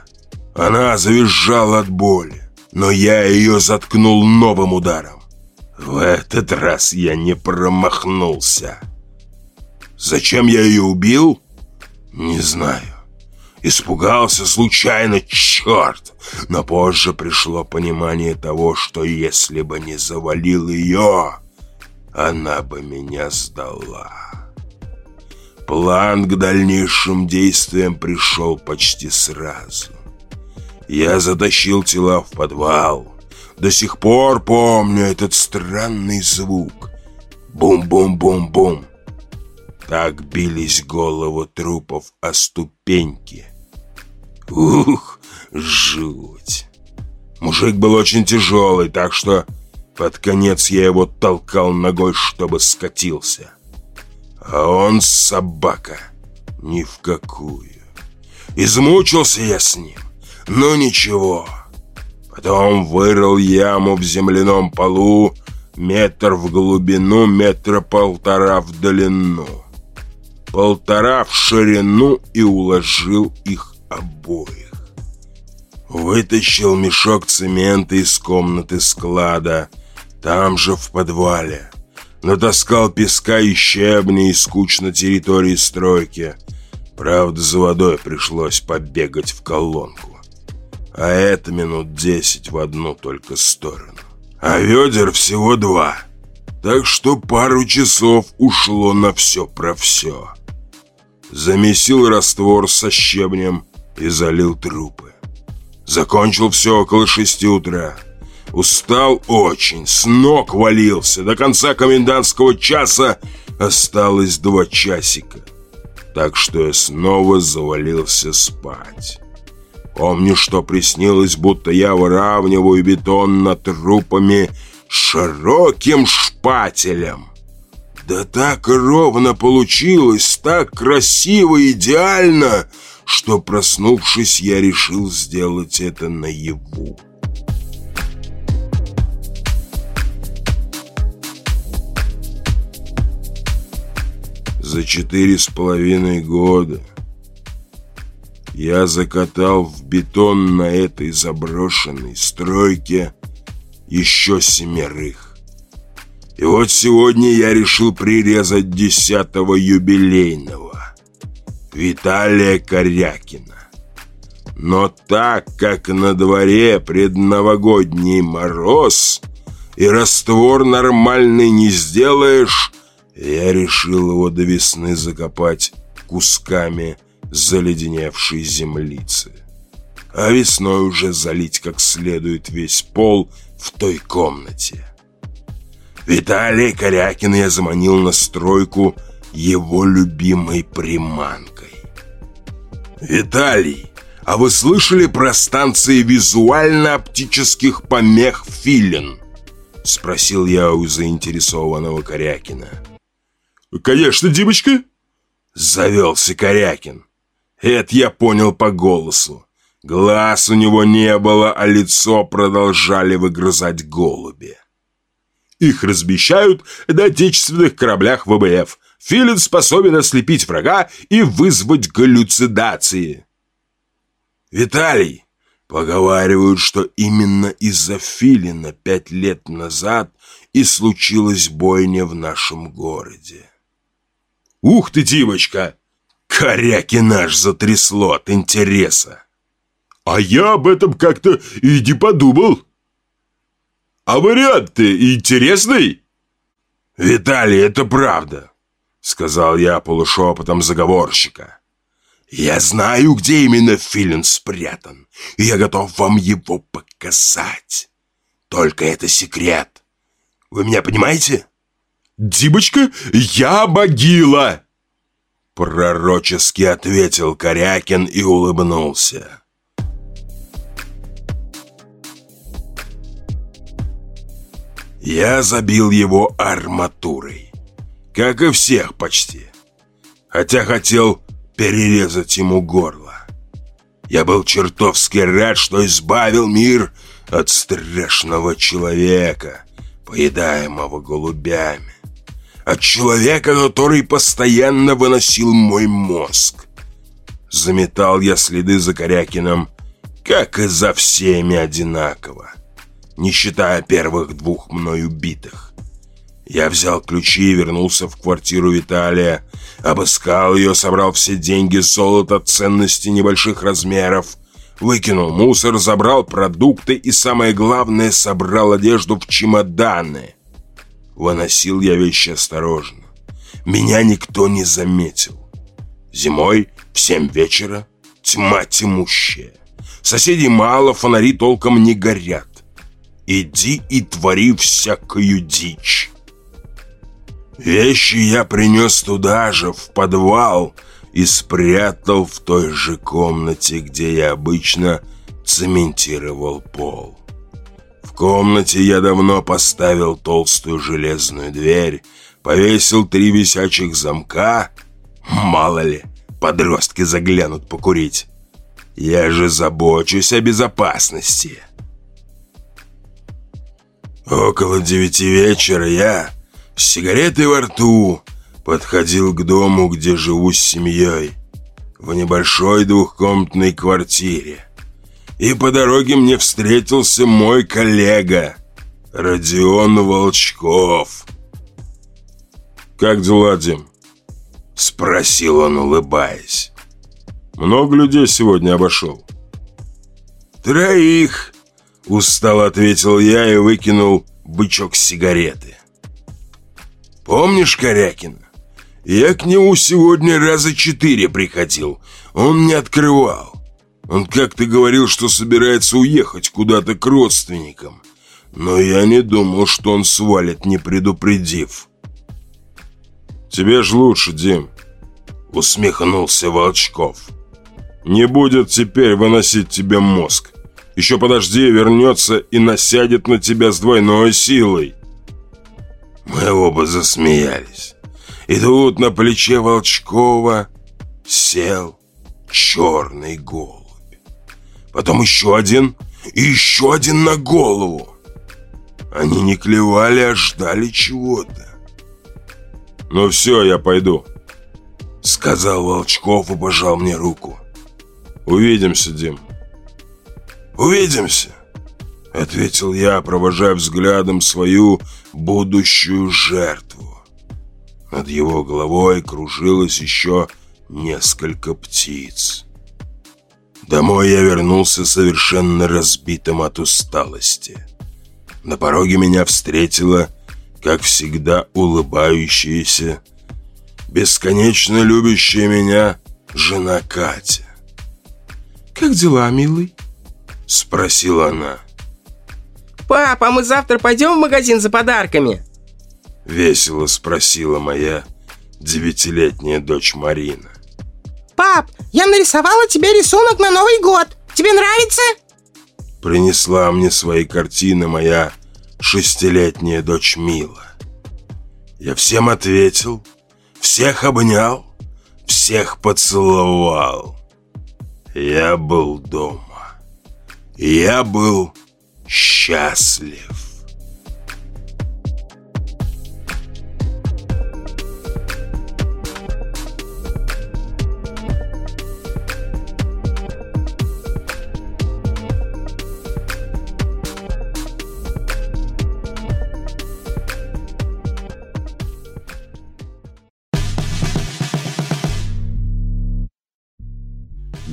Speaker 2: Она завизжала от боли, но я ее заткнул новым ударом. В этот раз я не промахнулся. Зачем я ее убил? Не знаю. Испугался случайно, черт! Но позже пришло понимание того, что если бы не завалил ее, она бы меня сдала. План к дальнейшим действиям пришел почти сразу. Я затащил тела в подвал. До сих пор помню этот странный звук. Бум-бум-бум-бум. Так бились головы трупов о ступеньки. Ух, жуть. Мужик был очень тяжелый, так что под конец я его толкал ногой, чтобы скатился. А он собака. Ни в какую. Измучился я с ним. Но ничего. Потом вырыл яму в земляном полу, метр в глубину, метра полтора в длину. Полтора в ширину и уложил их обоих. Вытащил мешок цемента из комнаты склада, там же в подвале. Натаскал песка и щебня из скучно территории стройки. Правда, за водой пришлось побегать в колонку. А это минут десять в одну только сторону. А ведер всего два. Так что пару часов ушло на все про все. Замесил раствор со щебнем и залил трупы. Закончил все около шести утра. Устал очень, с ног валился. До конца комендантского часа осталось два часика. Так что я снова завалился спать. Помню, что приснилось, будто я выравниваю бетон над трупами широким шпателем. Да так ровно получилось, так красиво, идеально, что, проснувшись, я решил сделать это наяву. За четыре с половиной года я закатал в бетон на этой заброшенной стройке еще семерых. И вот сегодня я решил прирезать десятого юбилейного Виталия Корякина. Но так как на дворе предновогодний мороз и раствор нормальный не сделаешь, я решил его до весны закопать кусками заледеневшей землицы. А весной уже залить как следует весь пол в той комнате. Виталия Корякина я заманил на стройку его любимой приманкой. «Виталий, а вы слышали про станции визуально-оптических помех «Филин»?» Спросил я у заинтересованного Корякина.
Speaker 9: «Конечно, Димочка!»
Speaker 2: Завелся Корякин. Это я понял по голосу. Глаз у него не было, а лицо продолжали выгрызать голуби.
Speaker 9: Их размещают на отечественных кораблях ВБФ. Филин способен ослепить врага и вызвать галлюцинации.
Speaker 2: Виталий, поговаривают, что именно из-за Филина пять лет назад и случилась бойня в нашем городе.
Speaker 9: «Ух ты, Димочка!»
Speaker 2: Коряки наш затрясло от интереса.
Speaker 9: «А я об этом как-то и не подумал». «А вариант-то интересный?»
Speaker 2: «Виталий, это правда», — сказал я полушепотом заговорщика. «Я знаю, где именно Филин спрятан, и я готов вам его показать. Только это секрет. Вы меня понимаете?»
Speaker 9: «Димочка, я могила!»
Speaker 2: Пророчески ответил Корякин и улыбнулся. Я забил его арматурой. Как и всех почти. Хотя хотел перерезать ему горло. Я был чертовски рад, что избавил мир от страшного человека, поедаемого голубями от человека, который постоянно выносил мой мозг. Заметал я следы за Корякиным, как и за всеми одинаково, не считая первых двух мной убитых. Я взял ключи и вернулся в квартиру Виталия, обыскал ее, собрал все деньги, золото, ценности небольших размеров, выкинул мусор, забрал продукты и, самое главное, собрал одежду в чемоданы. Выносил я вещи осторожно. Меня никто не заметил. Зимой в семь вечера тьма тьмущая. Соседей мало, фонари толком не горят. Иди и твори всякую дичь. Вещи я принес туда же, в подвал, и спрятал в той же комнате, где я обычно цементировал пол комнате я давно поставил толстую железную дверь, повесил три висячих замка. Мало ли, подростки заглянут покурить. Я же забочусь о безопасности. Около девяти вечера я, с сигаретой во рту, подходил к дому, где живу с семьей. в небольшой двухкомнатной квартире. И по дороге мне встретился мой коллега Родион Волчков.
Speaker 10: «Как дела, Дим?»
Speaker 2: Спросил он, улыбаясь.
Speaker 10: «Много людей сегодня обошел?»
Speaker 2: «Троих!» Устало ответил я и выкинул бычок сигареты. «Помнишь Корякина? Я к нему сегодня раза четыре приходил. Он не открывал. Он как-то говорил, что собирается уехать куда-то к родственникам. Но я не думал, что он свалит, не предупредив».
Speaker 10: «Тебе ж лучше, Дим», —
Speaker 2: усмехнулся Волчков.
Speaker 10: «Не будет теперь выносить тебе мозг. Еще подожди, вернется и насядет на тебя с двойной силой».
Speaker 2: Мы оба засмеялись. И тут на плече Волчкова сел черный голубь. Потом еще один и еще один на голову. Они не клевали, а ждали чего-то.
Speaker 10: «Ну все, я пойду», —
Speaker 2: сказал Волчков и пожал мне руку.
Speaker 10: «Увидимся, Дим».
Speaker 2: «Увидимся», — ответил я, провожая взглядом свою будущую жертву. Над его головой кружилось еще несколько птиц. Домой я вернулся совершенно разбитым от усталости. На пороге меня встретила как всегда улыбающаяся, бесконечно любящая меня жена Катя.
Speaker 11: «Как дела, милый?»
Speaker 2: — спросила она.
Speaker 12: «Папа, мы завтра пойдем в магазин за подарками?»
Speaker 2: Весело спросила моя девятилетняя дочь Марина.
Speaker 13: «Пап, я нарисовала тебе рисунок на Новый год. Тебе нравится?»
Speaker 2: Принесла мне свои картины моя шестилетняя дочь Мила. Я всем ответил, всех обнял, всех поцеловал. Я был дома. Я был счастлив.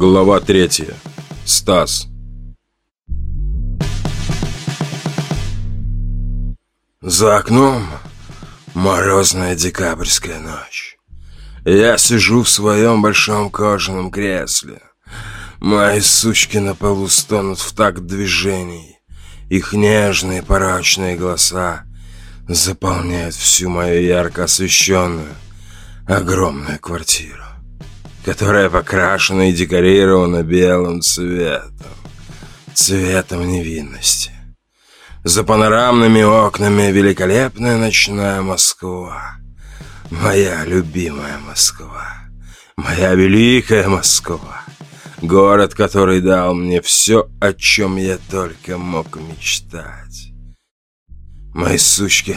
Speaker 10: Глава третья. Стас.
Speaker 2: За окном морозная декабрьская ночь. Я сижу в своем большом кожаном кресле. Мои сучки на полу стонут в такт движений. Их нежные порочные голоса заполняют всю мою ярко освещенную огромную квартиру которая покрашена и декорирована белым цветом. Цветом невинности. За панорамными окнами великолепная ночная Москва. Моя любимая Москва. Моя великая Москва. Город, который дал мне все, о чем я только мог мечтать. Мои сучки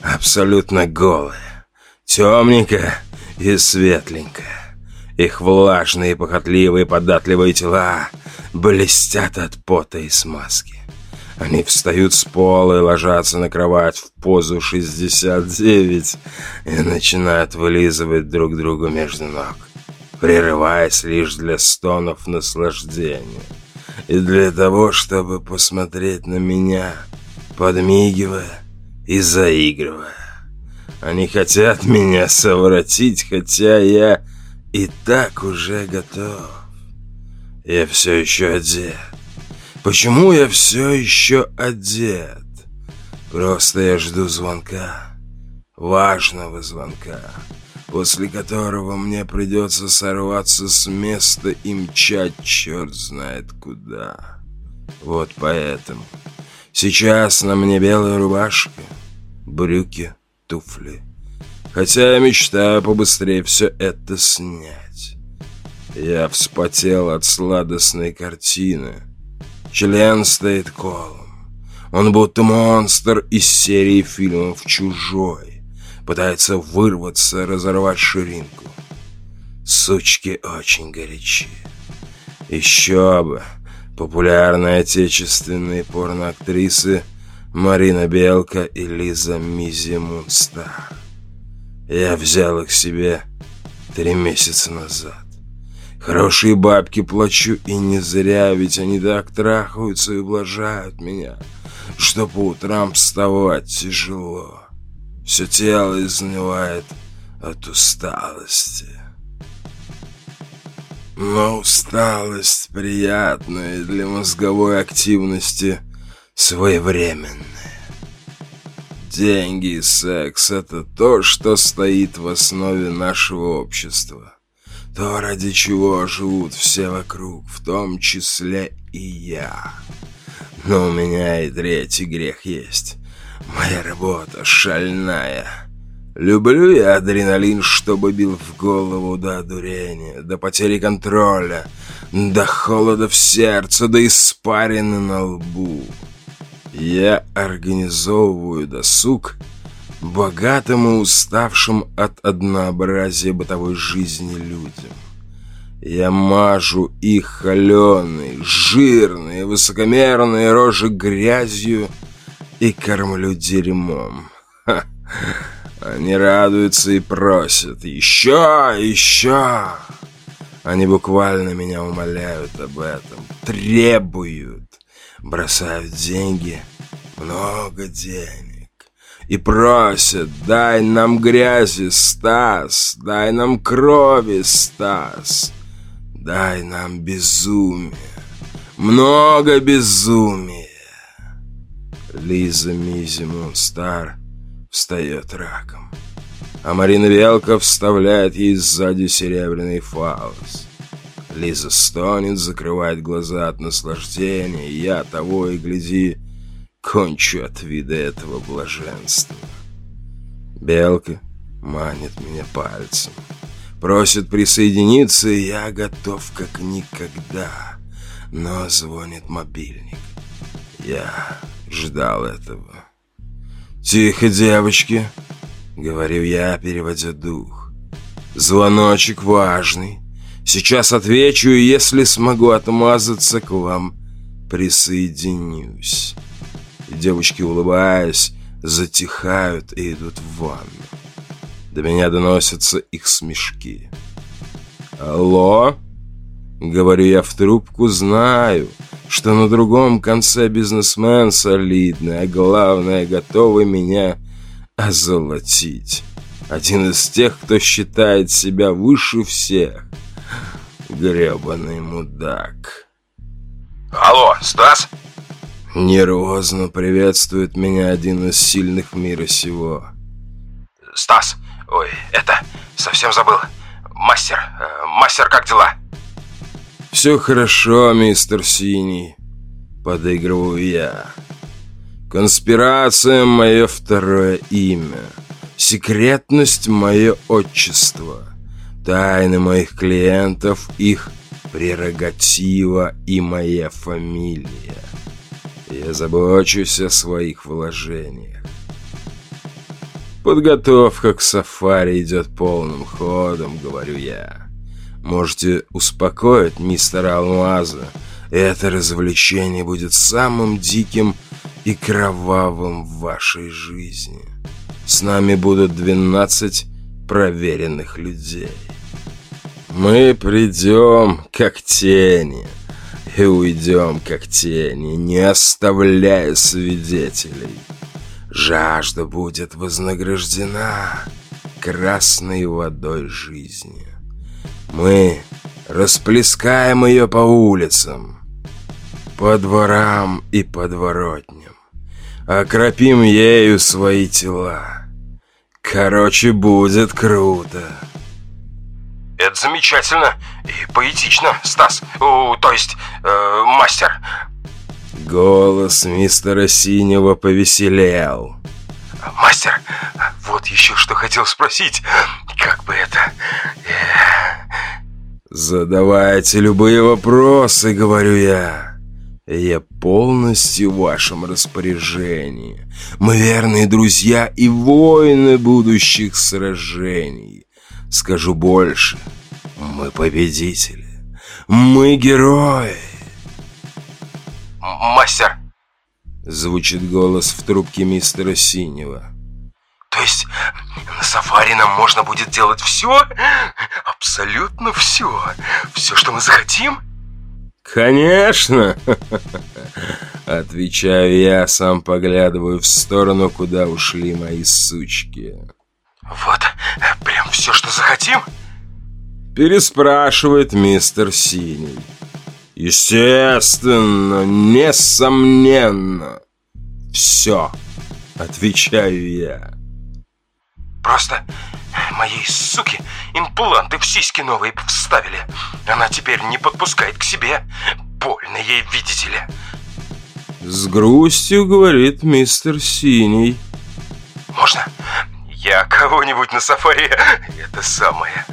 Speaker 2: абсолютно голые, темненькая и светленькая. Их влажные, похотливые, податливые тела блестят от пота и смазки. Они встают с пола и ложатся на кровать в позу 69 и начинают вылизывать друг друга между ног, прерываясь лишь для стонов наслаждения. И для того, чтобы посмотреть на меня, подмигивая и заигрывая. Они хотят меня совратить, хотя я и так уже готов. Я все еще одет. Почему я все еще одет? Просто я жду звонка. Важного звонка, после которого мне придется сорваться с места и мчать черт знает куда. Вот поэтому. Сейчас на мне белая рубашка, брюки, туфли Хотя я мечтаю побыстрее все это снять. Я вспотел от сладостной картины. Член стоит колом. Он будто монстр из серии фильмов «Чужой». Пытается вырваться, разорвать ширинку. Сучки очень горячие. Еще бы, популярные отечественные порноактрисы Марина Белка и Лиза Мизи Мунстар. Я взял их себе три месяца назад. Хорошие бабки плачу, и не зря, ведь они так трахаются и ублажают меня, что по утрам вставать тяжело. Все тело изнывает от усталости. Но усталость приятная для мозговой активности своевременная. Деньги и секс — это то, что стоит в основе нашего общества. То, ради чего живут все вокруг, в том числе и я. Но у меня и третий грех есть. Моя работа шальная. Люблю я адреналин, чтобы бил в голову до одурения, до потери контроля, до холода в сердце, до испарины на лбу. Я организовываю досуг — богатым и уставшим от однообразия бытовой жизни людям. Я мажу их холеные, жирные, высокомерные рожи грязью и кормлю дерьмом. Ха. Они радуются и просят «Еще! Еще!» Они буквально меня умоляют об этом, требуют, бросают деньги, много денег и просят «Дай нам грязи, Стас! Дай нам крови, Стас! Дай нам безумие! Много безумия!» Лиза Мизи Мунстар встает раком, а Марина Велка вставляет ей сзади серебряный фалос. Лиза стонет, закрывает глаза от наслаждения, я того и гляди кончу от вида этого блаженства. Белка манит меня пальцем. Просит присоединиться, и я готов как никогда. Но звонит мобильник. Я ждал этого. «Тихо, девочки!» — говорю я, переводя дух. «Звоночек важный. Сейчас отвечу, и если смогу отмазаться, к вам присоединюсь». Девочки, улыбаясь, затихают и идут в ванну. До меня доносятся их смешки. «Алло?» Говорю я в трубку, знаю, что на другом конце бизнесмен солидный, а главное, готовый меня озолотить. Один из тех, кто считает себя выше всех. Гребаный мудак.
Speaker 5: «Алло, Стас?»
Speaker 2: Нервозно приветствует меня один из сильных мира сего.
Speaker 5: Стас, ой, это, совсем забыл. Мастер, э, мастер, как дела?
Speaker 2: Все хорошо, мистер Синий, подыгрываю я. Конспирация — мое второе имя. Секретность — мое отчество. Тайны моих клиентов — их прерогатива и моя фамилия. Я забочусь о своих вложениях. Подготовка к сафари идет полным ходом, говорю я. Можете успокоить мистера Алмаза. Это развлечение будет самым диким и кровавым в вашей жизни. С нами будут 12 проверенных людей. Мы придем как тени и уйдем, как тени, не оставляя свидетелей. Жажда будет вознаграждена красной водой жизни. Мы расплескаем ее по улицам, по дворам и подворотням, окропим ею свои тела. Короче, будет круто.
Speaker 5: Это замечательно и поэтично, Стас. О, то есть, э, мастер.
Speaker 2: Голос мистера Синего повеселел.
Speaker 5: Мастер, вот еще что хотел спросить. Как бы это... Э...
Speaker 2: Задавайте любые вопросы, говорю я. Я полностью в вашем распоряжении. Мы верные друзья и воины будущих сражений. Скажу больше. Мы победители. Мы герои.
Speaker 5: Мастер,
Speaker 2: Звучит голос в трубке мистера Синего.
Speaker 5: то есть на сафари нам можно будет делать все? Абсолютно все. Все, что мы захотим?
Speaker 2: Конечно! Отвечаю я, сам поглядываю в сторону, куда ушли мои сучки.
Speaker 5: Вот, захотим?
Speaker 2: Переспрашивает мистер Синий. Естественно, несомненно. Все, отвечаю я.
Speaker 5: Просто моей суки импланты в сиськи новые вставили. Она теперь не подпускает к себе. Больно ей, видите ли.
Speaker 2: С грустью говорит мистер Синий.
Speaker 5: Можно? Я кого-нибудь на сафари это самое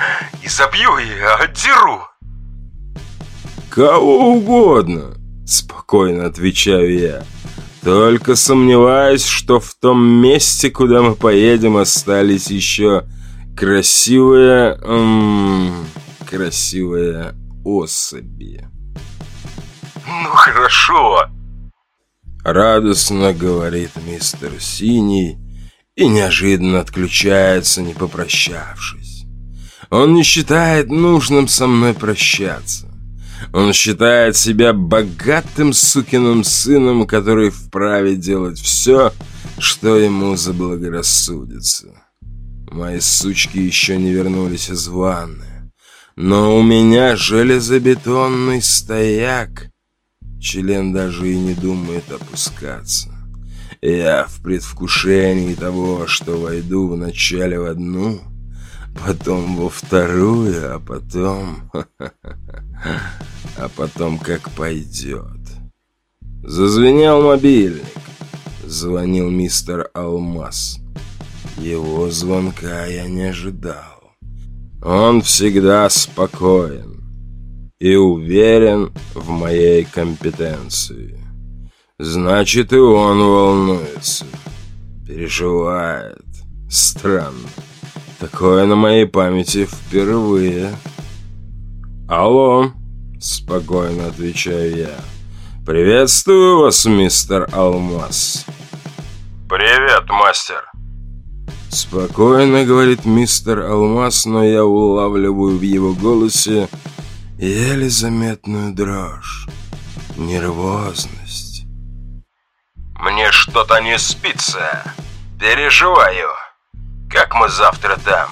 Speaker 5: и забью и отдеру.
Speaker 2: Кого угодно, спокойно отвечаю я. Только сомневаюсь, что в том месте, куда мы поедем, остались еще красивые... М красивые особи.
Speaker 5: Ну хорошо.
Speaker 2: Радостно говорит мистер Синий и неожиданно отключается, не попрощавшись. Он не считает нужным со мной прощаться. Он считает себя богатым сукиным сыном, который вправе делать все, что ему заблагорассудится. Мои сучки еще не вернулись из ванны, но у меня железобетонный стояк. Член даже и не думает опускаться. Я в предвкушении того, что войду вначале в одну, потом во вторую, а потом... А потом как пойдет. Зазвенел мобильник. Звонил мистер Алмаз. Его звонка я не ожидал. Он всегда спокоен и уверен в моей компетенции. Значит, и он волнуется, переживает. Странно. Такое на моей памяти впервые. «Алло», — спокойно отвечаю я. «Приветствую вас, мистер Алмаз».
Speaker 5: Привет, мастер.
Speaker 2: Спокойно говорит мистер Алмаз, но я улавливаю в его голосе еле заметную дрожь, нервозность.
Speaker 5: Мне что-то не спится. Переживаю. Как мы завтра там?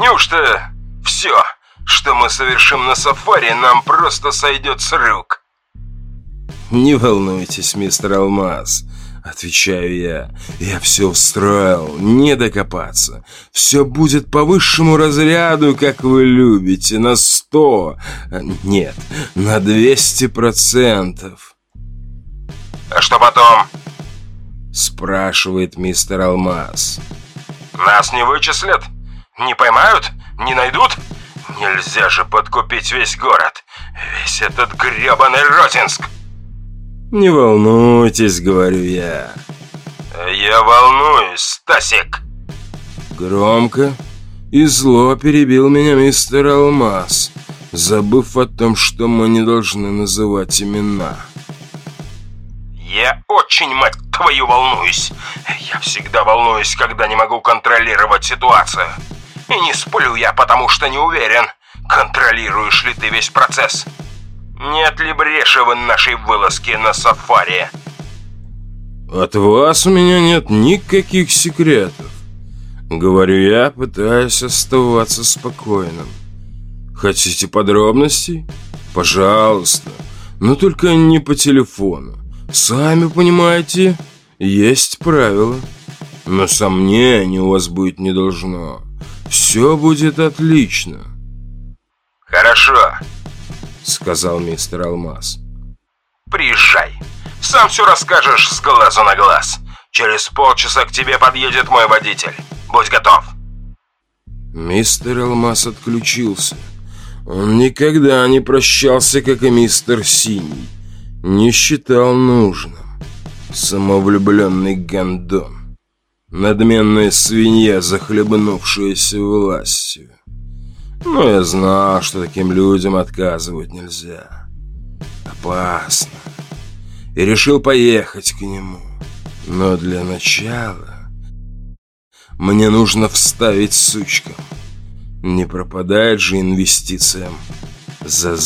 Speaker 5: Неужто все, что мы совершим на сафари, нам просто сойдет с рук?
Speaker 2: «Не волнуйтесь, мистер Алмаз», — отвечаю я. «Я все устроил, не докопаться. Все будет по высшему разряду, как вы любите, на сто, нет, на двести процентов»,
Speaker 5: А что потом?
Speaker 2: — спрашивает мистер Алмаз.
Speaker 5: Нас не вычислят? Не поймают? Не найдут? Нельзя же подкупить весь город. Весь этот гребаный Розинск.
Speaker 2: «Не волнуйтесь», — говорю я.
Speaker 5: Я волнуюсь, Стасик.
Speaker 2: Громко и зло перебил меня мистер Алмаз, забыв о том, что мы не должны называть имена.
Speaker 5: Я очень, мать твою, волнуюсь. Я всегда волнуюсь, когда не могу контролировать ситуацию. И не сплю я, потому что не уверен, контролируешь ли ты весь процесс. Нет ли бреши в нашей вылазке на сафари?
Speaker 2: От вас у меня нет никаких секретов. Говорю я, пытаясь оставаться спокойным. Хотите подробностей? Пожалуйста. Но только не по телефону. Сами понимаете, есть правила. Но сомнений у вас быть не должно. Все будет отлично,
Speaker 5: Хорошо,
Speaker 2: сказал мистер Алмаз.
Speaker 5: приезжай. Сам все расскажешь с глазу на глаз. Через полчаса к тебе подъедет мой водитель. Будь готов.
Speaker 2: Мистер Алмаз отключился. Он никогда не прощался, как и мистер Синий. Не считал нужным. Самовлюбленный гондон. Надменная свинья, захлебнувшаяся властью. Но я знал, что таким людям отказывать нельзя. Опасно. И решил поехать к нему. Но для начала мне нужно вставить сучкам. Не пропадает же инвестициям за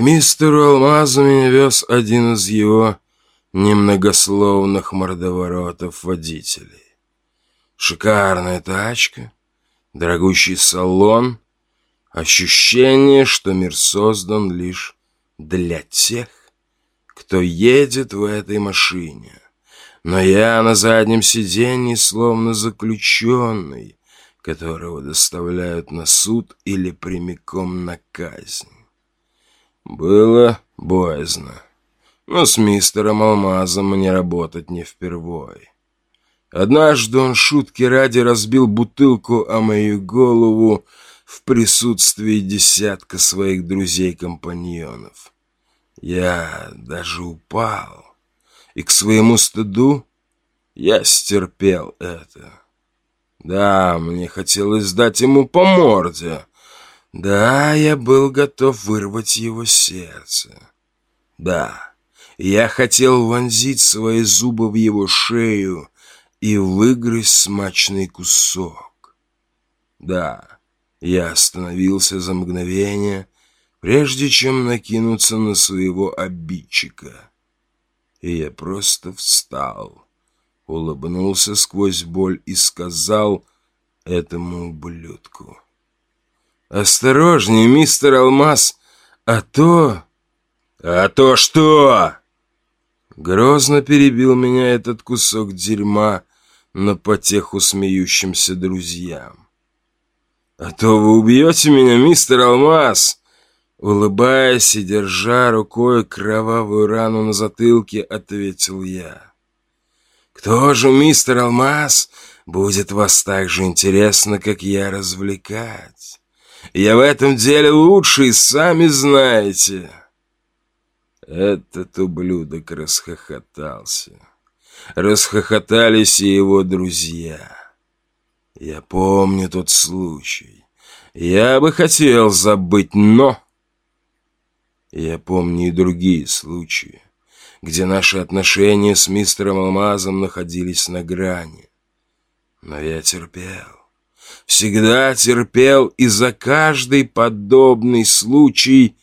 Speaker 2: мистеру Алмазу меня вез один из его немногословных мордоворотов водителей. Шикарная тачка, дорогущий салон, ощущение, что мир создан лишь для тех, кто едет в этой машине. Но я на заднем сиденье словно заключенный, которого доставляют на суд или прямиком на казнь. Было боязно, но с мистером Алмазом мне работать не впервой. Однажды он шутки ради разбил бутылку о мою голову в присутствии десятка своих друзей-компаньонов. Я даже упал, и к своему стыду я стерпел это. Да, мне хотелось дать ему по морде. Да, я был готов вырвать его сердце. Да, я хотел вонзить свои зубы в его шею и выгрызть смачный кусок. Да, я остановился за мгновение, прежде чем накинуться на своего обидчика. И я просто встал, улыбнулся сквозь боль и сказал этому ублюдку. «Осторожнее, мистер Алмаз, а то...» «А то что?» Грозно перебил меня этот кусок дерьма на потеху смеющимся друзьям. «А то вы убьете меня, мистер Алмаз!» Улыбаясь и держа рукой кровавую рану на затылке, ответил я. «Кто же, мистер Алмаз, будет вас так же интересно, как я, развлекать? Я в этом деле лучший, сами знаете». Этот ублюдок расхохотался. Расхохотались и его друзья. Я помню тот случай. Я бы хотел забыть, но... Я помню и другие случаи, где наши отношения с мистером Алмазом находились на грани. Но я терпел. Всегда терпел, и за каждый подобный случай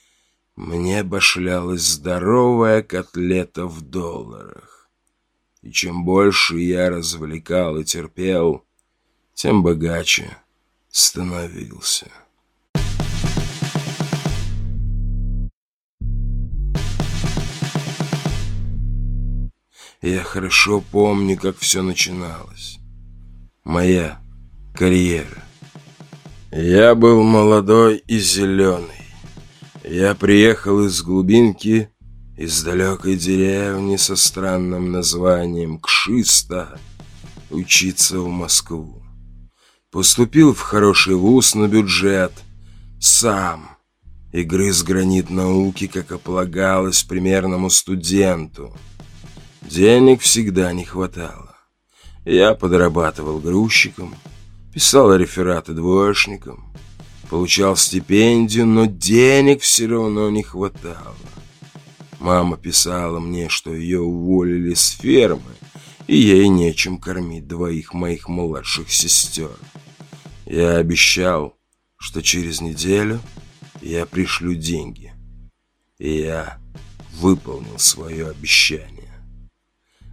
Speaker 2: мне башлялась здоровая котлета в долларах. И чем больше я развлекал и терпел, тем богаче становился. Я хорошо помню, как все начиналось. Моя карьера. Я был молодой и зеленый. Я приехал из глубинки, из далекой деревни со странным названием Кшиста, учиться в Москву. Поступил в хороший вуз на бюджет. Сам. И грыз гранит науки, как полагалось примерному студенту. Денег всегда не хватало. Я подрабатывал грузчиком, писал рефераты двоечникам, получал стипендию, но денег все равно не хватало. Мама писала мне, что ее уволили с фермы, и ей нечем кормить двоих моих младших сестер. Я обещал, что через неделю я пришлю деньги. И я выполнил свое обещание.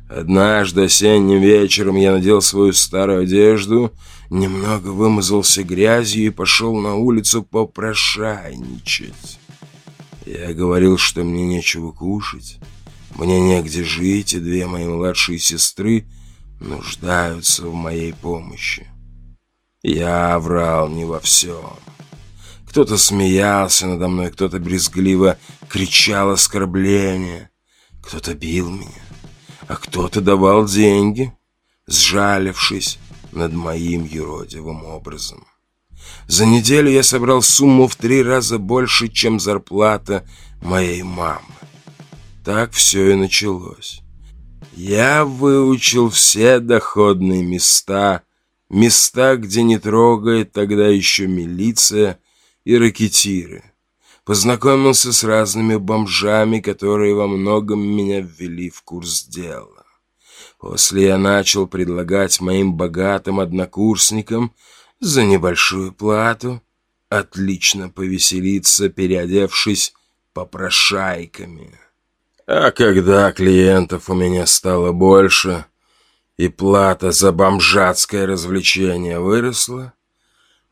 Speaker 2: Однажды осенним вечером я надел свою старую одежду, немного вымазался грязью и пошел на улицу попрошайничать. Я говорил, что мне нечего кушать, мне негде жить, и две мои младшие сестры нуждаются в моей помощи. Я врал не во всем. Кто-то смеялся надо мной, кто-то брезгливо кричал оскорбления, кто-то бил меня, а кто-то давал деньги, сжалившись над моим юродивым образом. За неделю я собрал сумму в три раза больше, чем зарплата моей мамы.
Speaker 14: Так все и началось. Я выучил все доходные места, места, где не трогает тогда еще милиция и ракетиры. Познакомился с разными бомжами, которые во многом меня ввели в курс дела. После я начал предлагать моим богатым однокурсникам за небольшую плату отлично повеселиться, переодевшись попрошайками. А когда клиентов у меня стало больше, и плата за бомжатское развлечение выросла,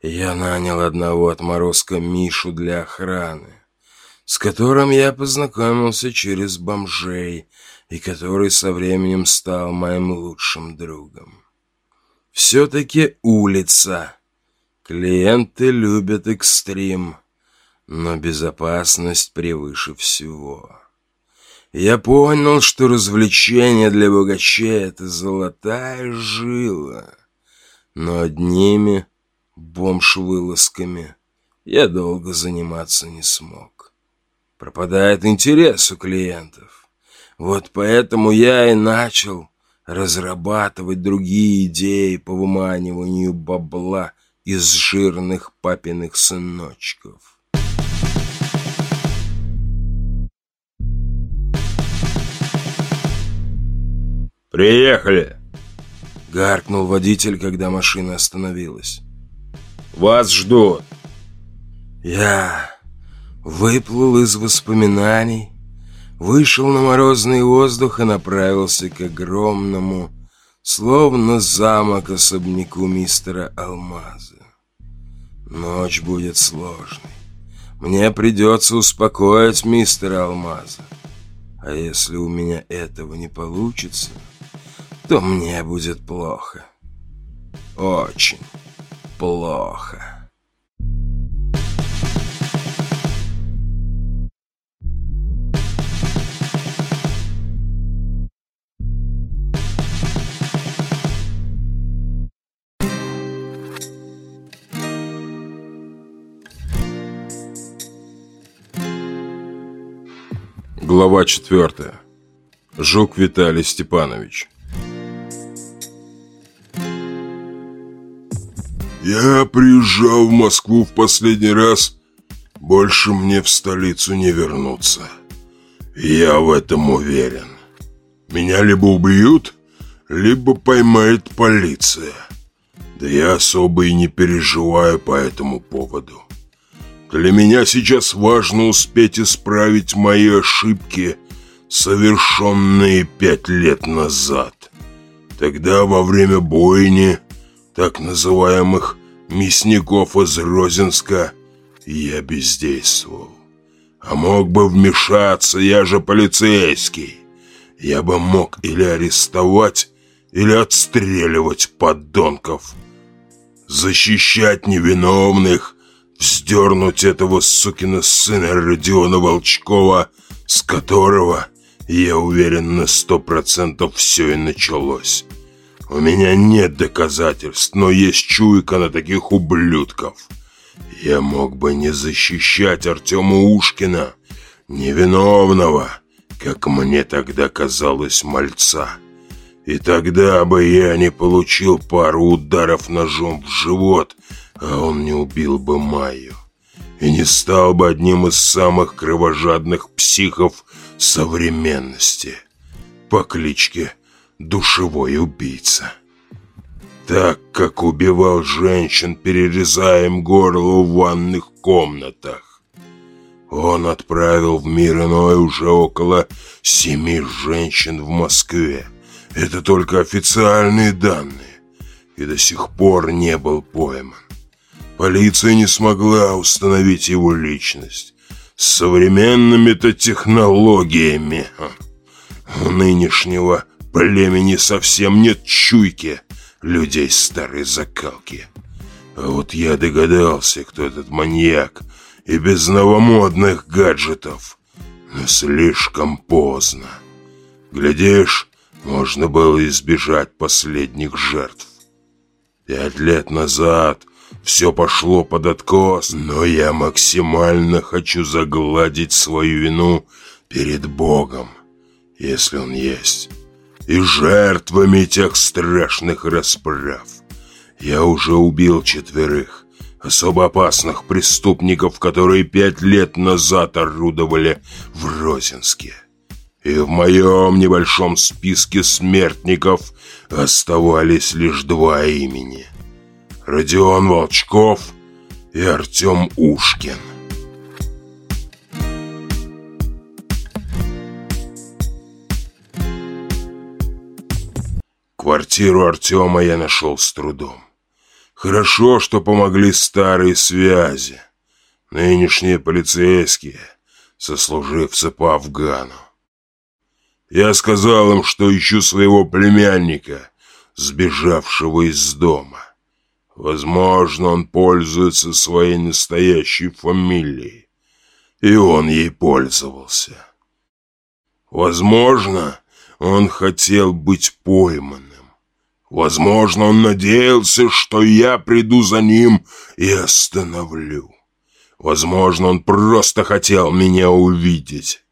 Speaker 14: я нанял одного отморозка Мишу для охраны, с которым я познакомился через бомжей и который со временем стал моим лучшим другом. Все-таки улица. Клиенты любят экстрим, но безопасность превыше всего. Я понял, что развлечение для богачей — это золотая жила, но одними бомж-вылазками я долго заниматься не смог. Пропадает интерес у клиентов. Вот поэтому я и начал разрабатывать другие идеи по выманиванию бабла из жирных папиных сыночков.
Speaker 2: «Приехали!»
Speaker 14: — гаркнул водитель, когда машина остановилась.
Speaker 2: Вас ждут.
Speaker 14: Я выплыл из воспоминаний, вышел на морозный воздух и направился к огромному, словно замок особняку мистера Алмаза. Ночь будет сложной. Мне придется успокоить мистера Алмаза. А если у меня этого не получится, то мне будет плохо. Очень плохо.
Speaker 2: Глава четвертая. Жук Виталий Степанович. Я приезжал в Москву в последний раз. Больше мне в столицу не вернуться. Я в этом уверен. Меня либо убьют, либо поймает полиция. Да я особо и не переживаю по этому поводу. Для меня сейчас важно успеть исправить мои ошибки, совершенные пять лет назад. Тогда во время бойни так называемых мясников из Розинска, я бездействовал. А мог бы вмешаться, я же полицейский. Я бы мог или арестовать, или отстреливать подонков. Защищать невиновных, вздернуть этого сукина сына Родиона Волчкова, с которого, я уверен, на сто процентов все и началось. У меня нет доказательств, но есть чуйка на таких ублюдков. Я мог бы не защищать Артема Ушкина, невиновного, как мне тогда казалось мальца. И тогда бы я не получил пару ударов ножом в живот, а он не убил бы Майю. И не стал бы одним из самых кровожадных психов современности по кличке душевой убийца. Так как убивал женщин, перерезая им горло в ванных комнатах. Он отправил в мир иной уже около семи женщин в Москве. Это только официальные данные. И до сих пор не был пойман. Полиция не смогла установить его личность. С современными-то технологиями. Нынешнего племени совсем нет чуйки людей старой закалки. А вот я догадался, кто этот маньяк, и без новомодных гаджетов. Но слишком поздно. Глядишь, можно было избежать последних жертв. Пять лет назад все пошло под откос, но я максимально хочу загладить свою вину перед Богом если он есть, и жертвами тех страшных расправ. Я уже убил четверых особо опасных преступников, которые пять лет назад орудовали в Розинске. И в моем небольшом списке смертников оставались лишь два имени. Родион Волчков и Артем Ушкин. Квартиру Артема я нашел с трудом. Хорошо, что помогли старые связи. Нынешние полицейские, сослуживцы по Афгану. Я сказал им, что ищу своего племянника, сбежавшего из дома. Возможно, он пользуется своей настоящей фамилией. И он ей пользовался. Возможно, он хотел быть пойманным. Возможно, он надеялся, что я приду за ним и остановлю. Возможно, он просто хотел меня увидеть.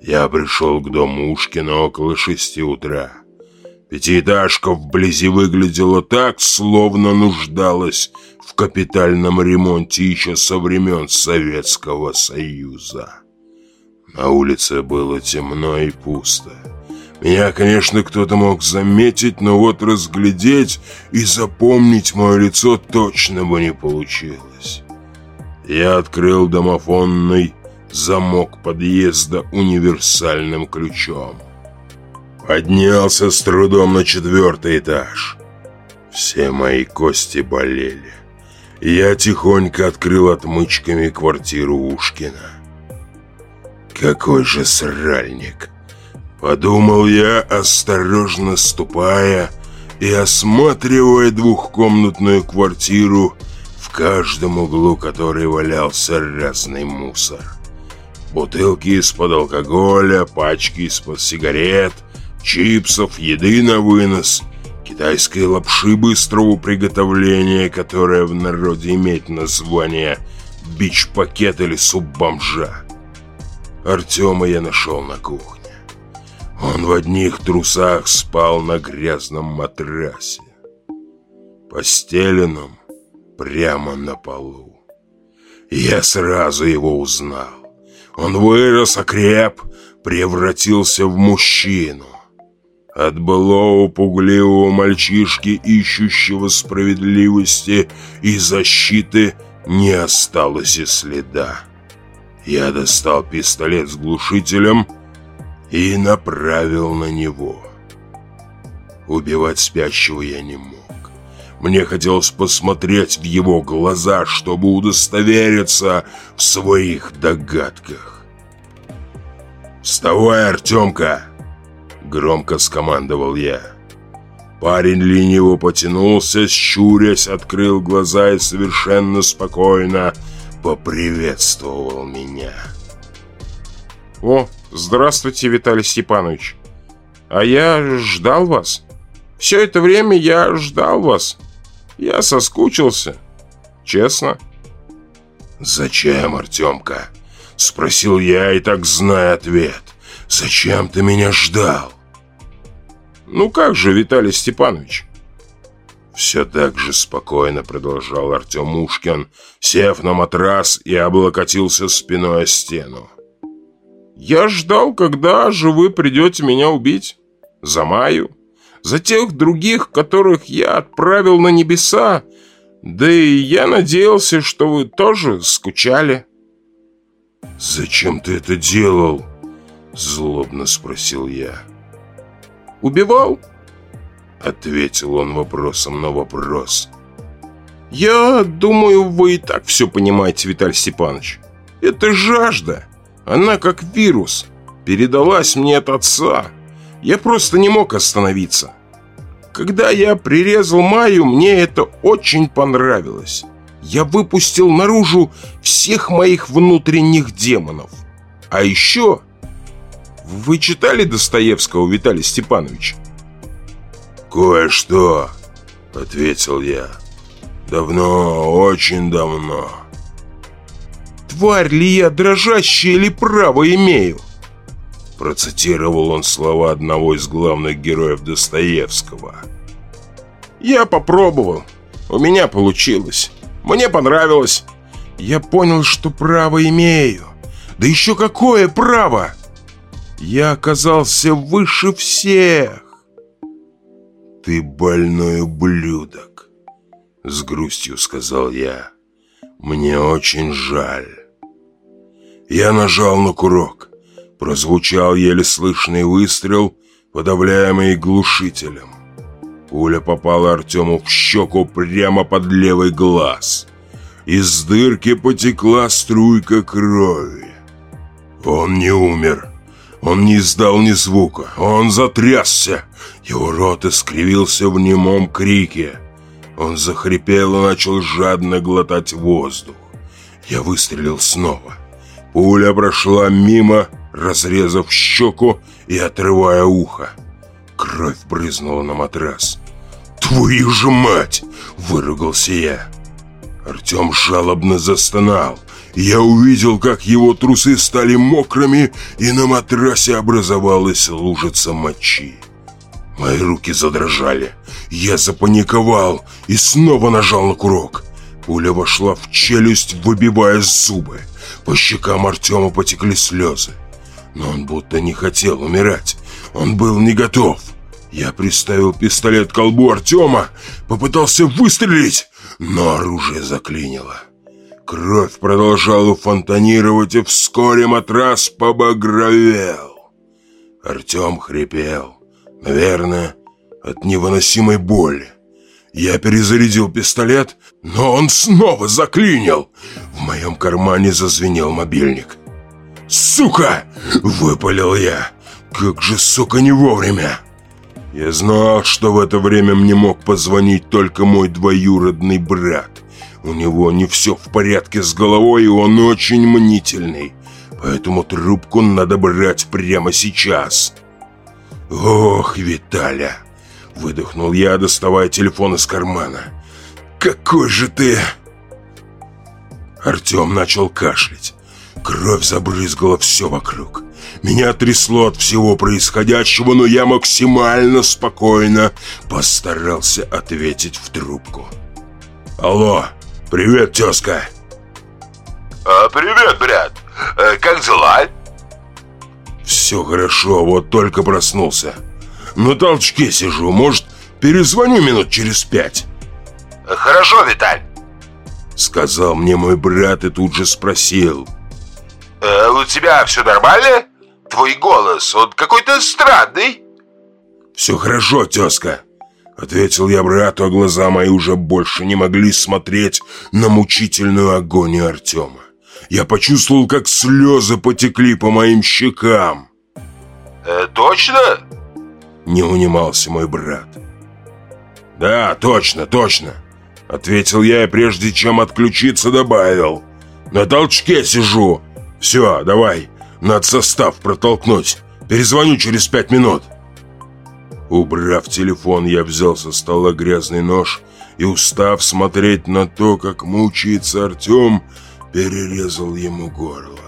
Speaker 2: Я пришел к дому Ушкина около шести утра. Пятиэтажка вблизи выглядела так, словно нуждалась в капитальном ремонте еще со времен Советского Союза. На улице было темно и пусто. Меня, конечно, кто-то мог заметить, но вот разглядеть и запомнить мое лицо точно бы не получилось. Я открыл домофонный замок подъезда универсальным ключом. Поднялся с трудом на четвертый этаж. Все мои кости болели. Я тихонько открыл отмычками квартиру Ушкина. Какой же сральник! Подумал я, осторожно ступая и осматривая двухкомнатную квартиру, в каждом углу которой валялся разный мусор. Бутылки из-под алкоголя, пачки из-под сигарет, чипсов, еды на вынос, китайской лапши быстрого приготовления, которая в народе имеет название бич-пакет или суп бомжа. Артема я нашел на кухне. Он в одних трусах спал на грязном матрасе, постеленном прямо на полу. Я сразу его узнал. Он вырос, окреп, превратился в мужчину. От былого пугливого мальчишки, ищущего справедливости и защиты, не осталось и следа. Я достал пистолет с глушителем и направил на него. Убивать спящего я не мог. Мне хотелось посмотреть в его глаза, чтобы удостовериться в своих догадках. «Вставай, Артемка!» Громко скомандовал я. Парень лениво потянулся, щурясь, открыл глаза и совершенно спокойно поприветствовал меня.
Speaker 15: «О, здравствуйте, Виталий Степанович. А я ждал вас. Все это время я ждал вас. Я соскучился. Честно».
Speaker 2: «Зачем, Артемка?» Спросил я и так зная ответ. «Зачем ты меня ждал?»
Speaker 15: «Ну как же, Виталий Степанович?»
Speaker 2: Все так же спокойно продолжал Артем Ушкин, сев на матрас и облокотился спиной о стену.
Speaker 15: Я ждал, когда же вы придете меня убить. За Маю. За тех других, которых я отправил на небеса. Да и я надеялся, что вы тоже скучали.
Speaker 2: «Зачем ты это делал?» Злобно спросил я.
Speaker 15: «Убивал?»
Speaker 2: Ответил он вопросом на вопрос.
Speaker 15: «Я думаю, вы и так все понимаете, Виталий Степанович. Это жажда. Она как вирус. Передалась мне от отца. Я просто не мог остановиться. Когда я прирезал Майю, мне это очень понравилось. Я выпустил наружу всех моих внутренних демонов. А еще... Вы читали Достоевского, Виталий Степанович?
Speaker 2: «Кое-что», — ответил я. «Давно, очень давно».
Speaker 15: Тварь ли я дрожащая или право имею?
Speaker 2: Процитировал он слова одного из главных героев Достоевского.
Speaker 16: Я попробовал. У меня получилось. Мне понравилось. Я понял, что право имею. Да еще какое право! Я оказался выше всех.
Speaker 2: Ты больной ублюдок, с грустью сказал я. Мне очень жаль. Я нажал на курок. Прозвучал еле слышный выстрел, подавляемый глушителем. Пуля попала Артему в щеку прямо под левый глаз. Из дырки потекла струйка крови. Он не умер. Он не издал ни звука. Он затрясся. Его рот искривился в немом крике. Он захрипел и начал жадно глотать воздух. Я выстрелил снова. Пуля прошла мимо, разрезав щеку и отрывая ухо. Кровь брызнула на матрас. «Твою же мать!» – выругался я. Артем жалобно застонал. Я увидел, как его трусы стали мокрыми, и на матрасе образовалась лужица мочи. Мои руки задрожали. Я запаниковал и снова нажал на курок. Пуля вошла в челюсть, выбивая зубы. По щекам Артема потекли слезы. Но он будто не хотел умирать. Он был не готов. Я приставил пистолет к колбу Артема, попытался выстрелить, но оружие заклинило. Кровь продолжала фонтанировать, и вскоре матрас побагровел. Артем хрипел, наверное, от невыносимой боли. Я перезарядил пистолет, но он снова заклинил. В моем кармане зазвенел мобильник. «Сука!» – выпалил я. «Как же, сука, не вовремя!» Я знал, что в это время мне мог позвонить только мой двоюродный брат. У него не все в порядке с головой, и он очень мнительный. Поэтому трубку надо брать прямо сейчас. «Ох, Виталя!» – выдохнул я, доставая телефон из кармана. «Какой же ты...» Артем начал кашлять. Кровь забрызгала все вокруг. Меня трясло от всего происходящего, но я максимально спокойно постарался ответить в трубку. «Алло, привет, тезка!»
Speaker 17: а, «Привет, брат! Э, как дела?»
Speaker 2: «Все хорошо, вот только проснулся. На толчке сижу, может, перезвоню минут через пять?»
Speaker 17: «Хорошо, Виталь!»
Speaker 2: Сказал мне мой брат и тут же спросил.
Speaker 17: Э, «У тебя все нормально?» Твой голос, он какой-то странный.
Speaker 2: Все хорошо, тезка. Ответил я брату, а глаза мои уже больше не могли смотреть на мучительную агонию Артема. Я почувствовал, как слезы потекли по моим щекам.
Speaker 17: Э, точно?
Speaker 2: Не унимался мой брат. Да, точно, точно. Ответил я и прежде чем отключиться добавил. На толчке сижу. Все, давай, надо состав протолкнуть. Перезвоню через пять минут. Убрав телефон, я взял со стола грязный нож и, устав смотреть на то, как мучается Артем, перерезал ему горло.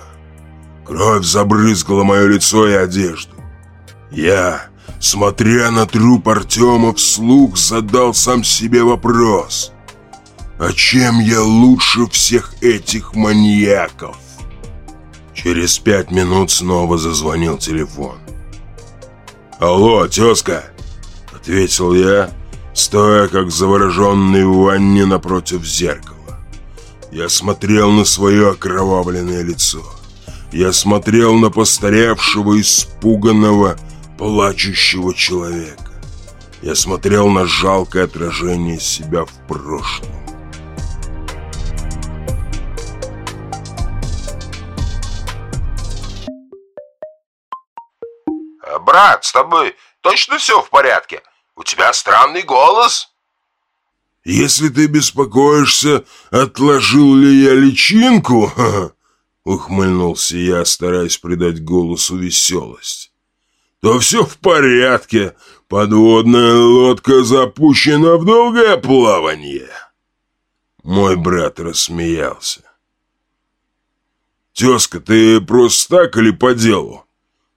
Speaker 2: Кровь забрызгала мое лицо и одежду. Я, смотря на труп Артема, вслух задал сам себе вопрос. А чем я лучше всех этих маньяков? Через пять минут снова зазвонил телефон. «Алло, тезка!» — ответил я, стоя как завороженный в ванне напротив зеркала. Я смотрел на свое окровавленное лицо. Я смотрел на постаревшего, испуганного, плачущего человека. Я смотрел на жалкое отражение себя в прошлом.
Speaker 17: Брат, с тобой точно все в порядке? У тебя странный голос».
Speaker 2: «Если ты беспокоишься, отложил ли я личинку?» Ухмыльнулся я, стараясь придать голосу веселость. «То все в порядке. Подводная лодка запущена в долгое плавание». Мой брат рассмеялся. «Тезка, ты просто так или по делу?»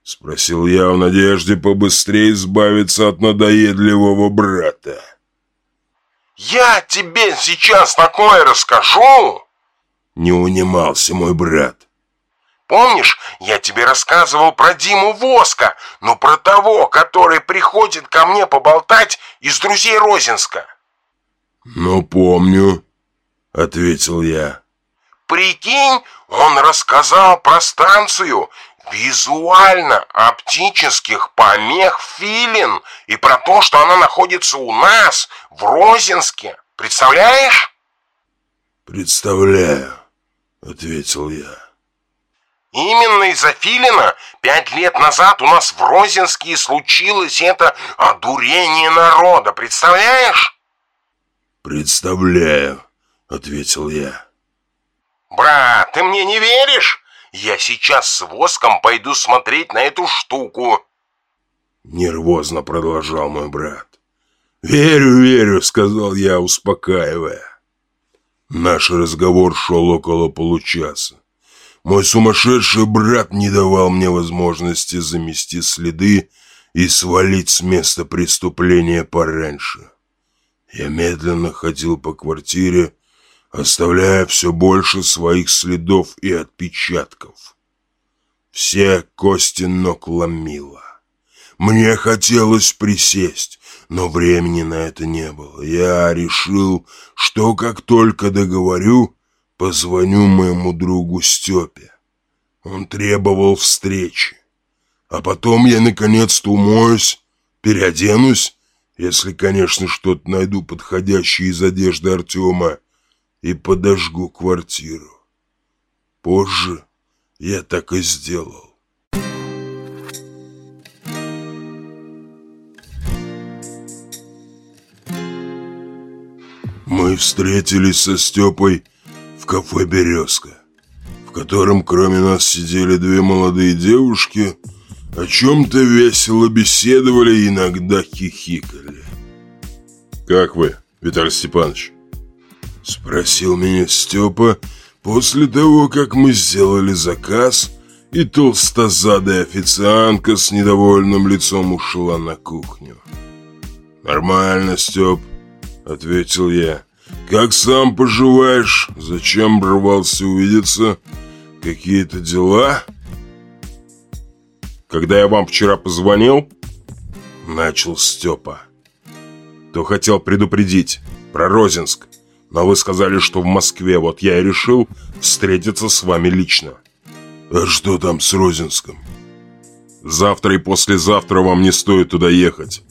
Speaker 2: Спросил я в надежде побыстрее избавиться от надоедливого брата.
Speaker 18: «Я тебе сейчас такое расскажу!»
Speaker 2: Не унимался мой брат.
Speaker 18: Помнишь, я тебе рассказывал про Диму Воска, но про того, который приходит ко мне поболтать из друзей Розинска?
Speaker 2: Ну, помню, ответил я.
Speaker 18: Прикинь, он рассказал про станцию визуально-оптических помех Филин и про то, что она находится у нас, в Розинске. Представляешь?
Speaker 2: Представляю, ответил я.
Speaker 18: Именно из-за Филина пять лет назад у нас в Розинске случилось это одурение народа, представляешь?
Speaker 2: Представляю, ответил я.
Speaker 18: Брат, ты мне не веришь? Я сейчас с воском пойду смотреть на эту штуку.
Speaker 2: Нервозно продолжал мой брат. «Верю, верю», — сказал я, успокаивая. Наш разговор шел около получаса. Мой сумасшедший брат не давал мне возможности замести следы и свалить с места преступления пораньше. Я медленно ходил по квартире, оставляя все больше своих следов и отпечатков. Все кости ног ломило. Мне хотелось присесть, но времени на это не было. Я решил, что как только договорю, Позвоню моему другу Степе. Он требовал встречи. А потом я наконец-то умоюсь, переоденусь, если, конечно, что-то найду подходящее из одежды Артема, и подожгу квартиру. Позже я так и сделал. Мы встретились со Степой в кафе «Березка», в котором кроме нас сидели две молодые девушки, о чем-то весело беседовали и иногда хихикали.
Speaker 19: «Как вы, Виталий Степанович?»
Speaker 2: Спросил меня Степа после того, как мы сделали заказ, и толстозадая официантка с недовольным лицом ушла на кухню. «Нормально, Степ», — ответил я. Как сам поживаешь? Зачем рвался увидеться? Какие-то дела?
Speaker 19: Когда я вам вчера позвонил,
Speaker 2: начал Степа,
Speaker 19: то хотел предупредить про Розинск. Но вы сказали, что в Москве. Вот я и решил встретиться с вами лично.
Speaker 2: А что там с Розинском?
Speaker 19: Завтра и послезавтра вам не стоит туда ехать.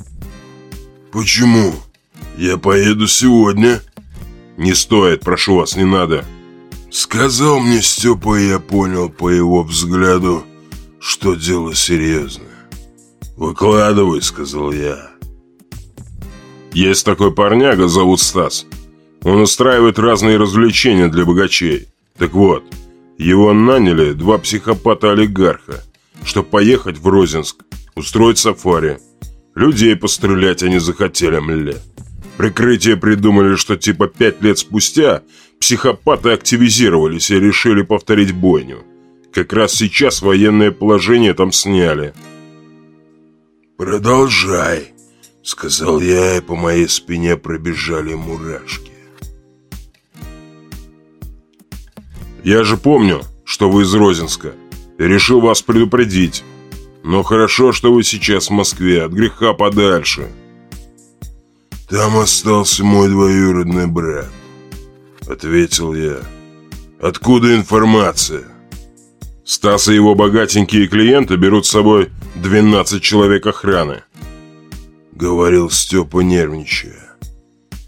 Speaker 2: Почему? Я поеду сегодня.
Speaker 19: «Не стоит, прошу вас, не надо!»
Speaker 2: Сказал мне Степа, и я понял по его взгляду, что дело серьезное. «Выкладывай», — сказал я.
Speaker 19: «Есть такой парняга, зовут Стас. Он устраивает разные развлечения для богачей. Так вот, его наняли два психопата-олигарха, чтобы поехать в Розинск, устроить сафари. Людей пострелять они захотели, мля. Прикрытие придумали, что типа пять лет спустя психопаты активизировались и решили повторить бойню. Как раз сейчас военное положение там сняли.
Speaker 2: «Продолжай», — сказал я, и по моей спине пробежали мурашки.
Speaker 19: «Я же помню, что вы из Розинска, и решил вас предупредить. Но хорошо, что вы сейчас в Москве, от греха подальше».
Speaker 2: «Там остался мой двоюродный брат», — ответил я. «Откуда информация?»
Speaker 19: Стас и его богатенькие клиенты берут с собой 12 человек охраны.
Speaker 2: Говорил Степа, нервничая.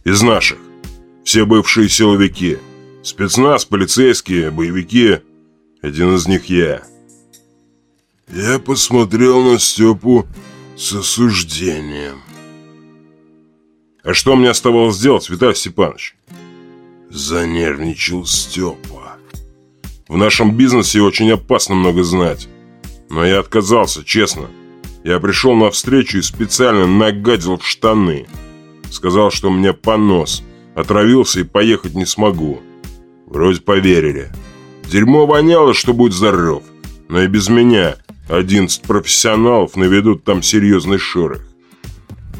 Speaker 19: Из наших. Все бывшие силовики. Спецназ, полицейские, боевики. Один из них я.
Speaker 2: Я посмотрел на Степу с осуждением.
Speaker 19: А что мне оставалось делать, Виталий Степанович?
Speaker 2: Занервничал Степа.
Speaker 19: В нашем бизнесе очень опасно много знать. Но я отказался, честно. Я пришел на встречу и специально нагадил в штаны. Сказал, что меня понос. Отравился и поехать не смогу. Вроде поверили. Дерьмо воняло, что будет здоров. Но и без меня
Speaker 20: Одиннадцать профессионалов наведут там серьезный шорох.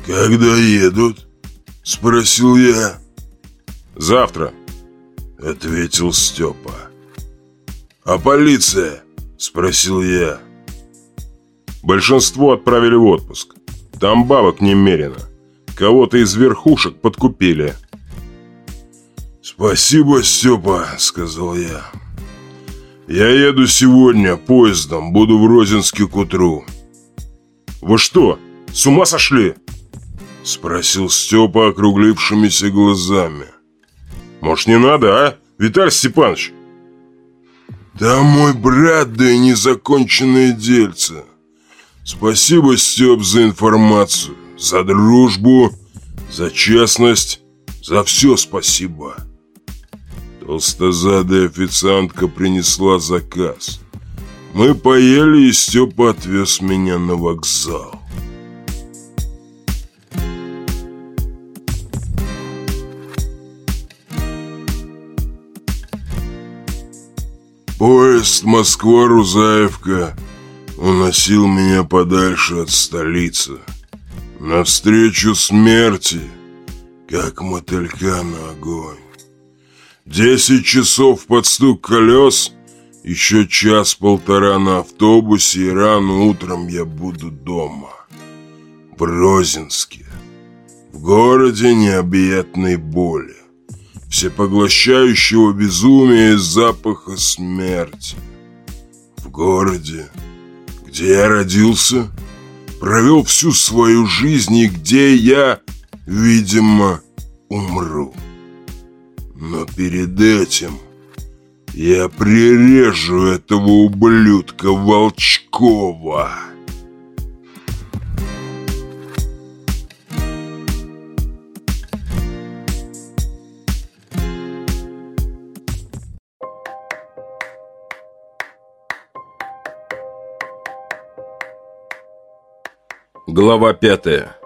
Speaker 21: «Когда едут?» – спросил я.
Speaker 20: «Завтра», –
Speaker 21: ответил Степа. «А полиция?» – спросил я.
Speaker 20: «Большинство отправили в отпуск. Там бабок немерено. Кого-то из верхушек подкупили».
Speaker 21: «Спасибо, Степа», — сказал я. «Я еду сегодня поездом, буду в Розинске к утру».
Speaker 20: «Вы что, с ума сошли?»
Speaker 21: Спросил Степа округлившимися глазами.
Speaker 20: «Может, не надо, а, Виталий Степанович?»
Speaker 21: «Да мой брат, да и незаконченное дельце. Спасибо, Степ, за информацию, за дружбу, за честность, за все спасибо». Толстозадая официантка принесла заказ. Мы поели, и Степа отвез меня на вокзал. Поезд Москва-Рузаевка уносил меня подальше от столицы, навстречу смерти, как мотылька на огонь. Десять часов под стук колес, еще час-полтора на автобусе, и рано утром я буду дома. В Розинске, в городе необъятной боли, всепоглощающего безумия и запаха смерти. В городе, где я родился, провел всю свою жизнь и где я, видимо, умру. Но перед этим я прирежу этого ублюдка Волчкова.
Speaker 20: Глава пятая.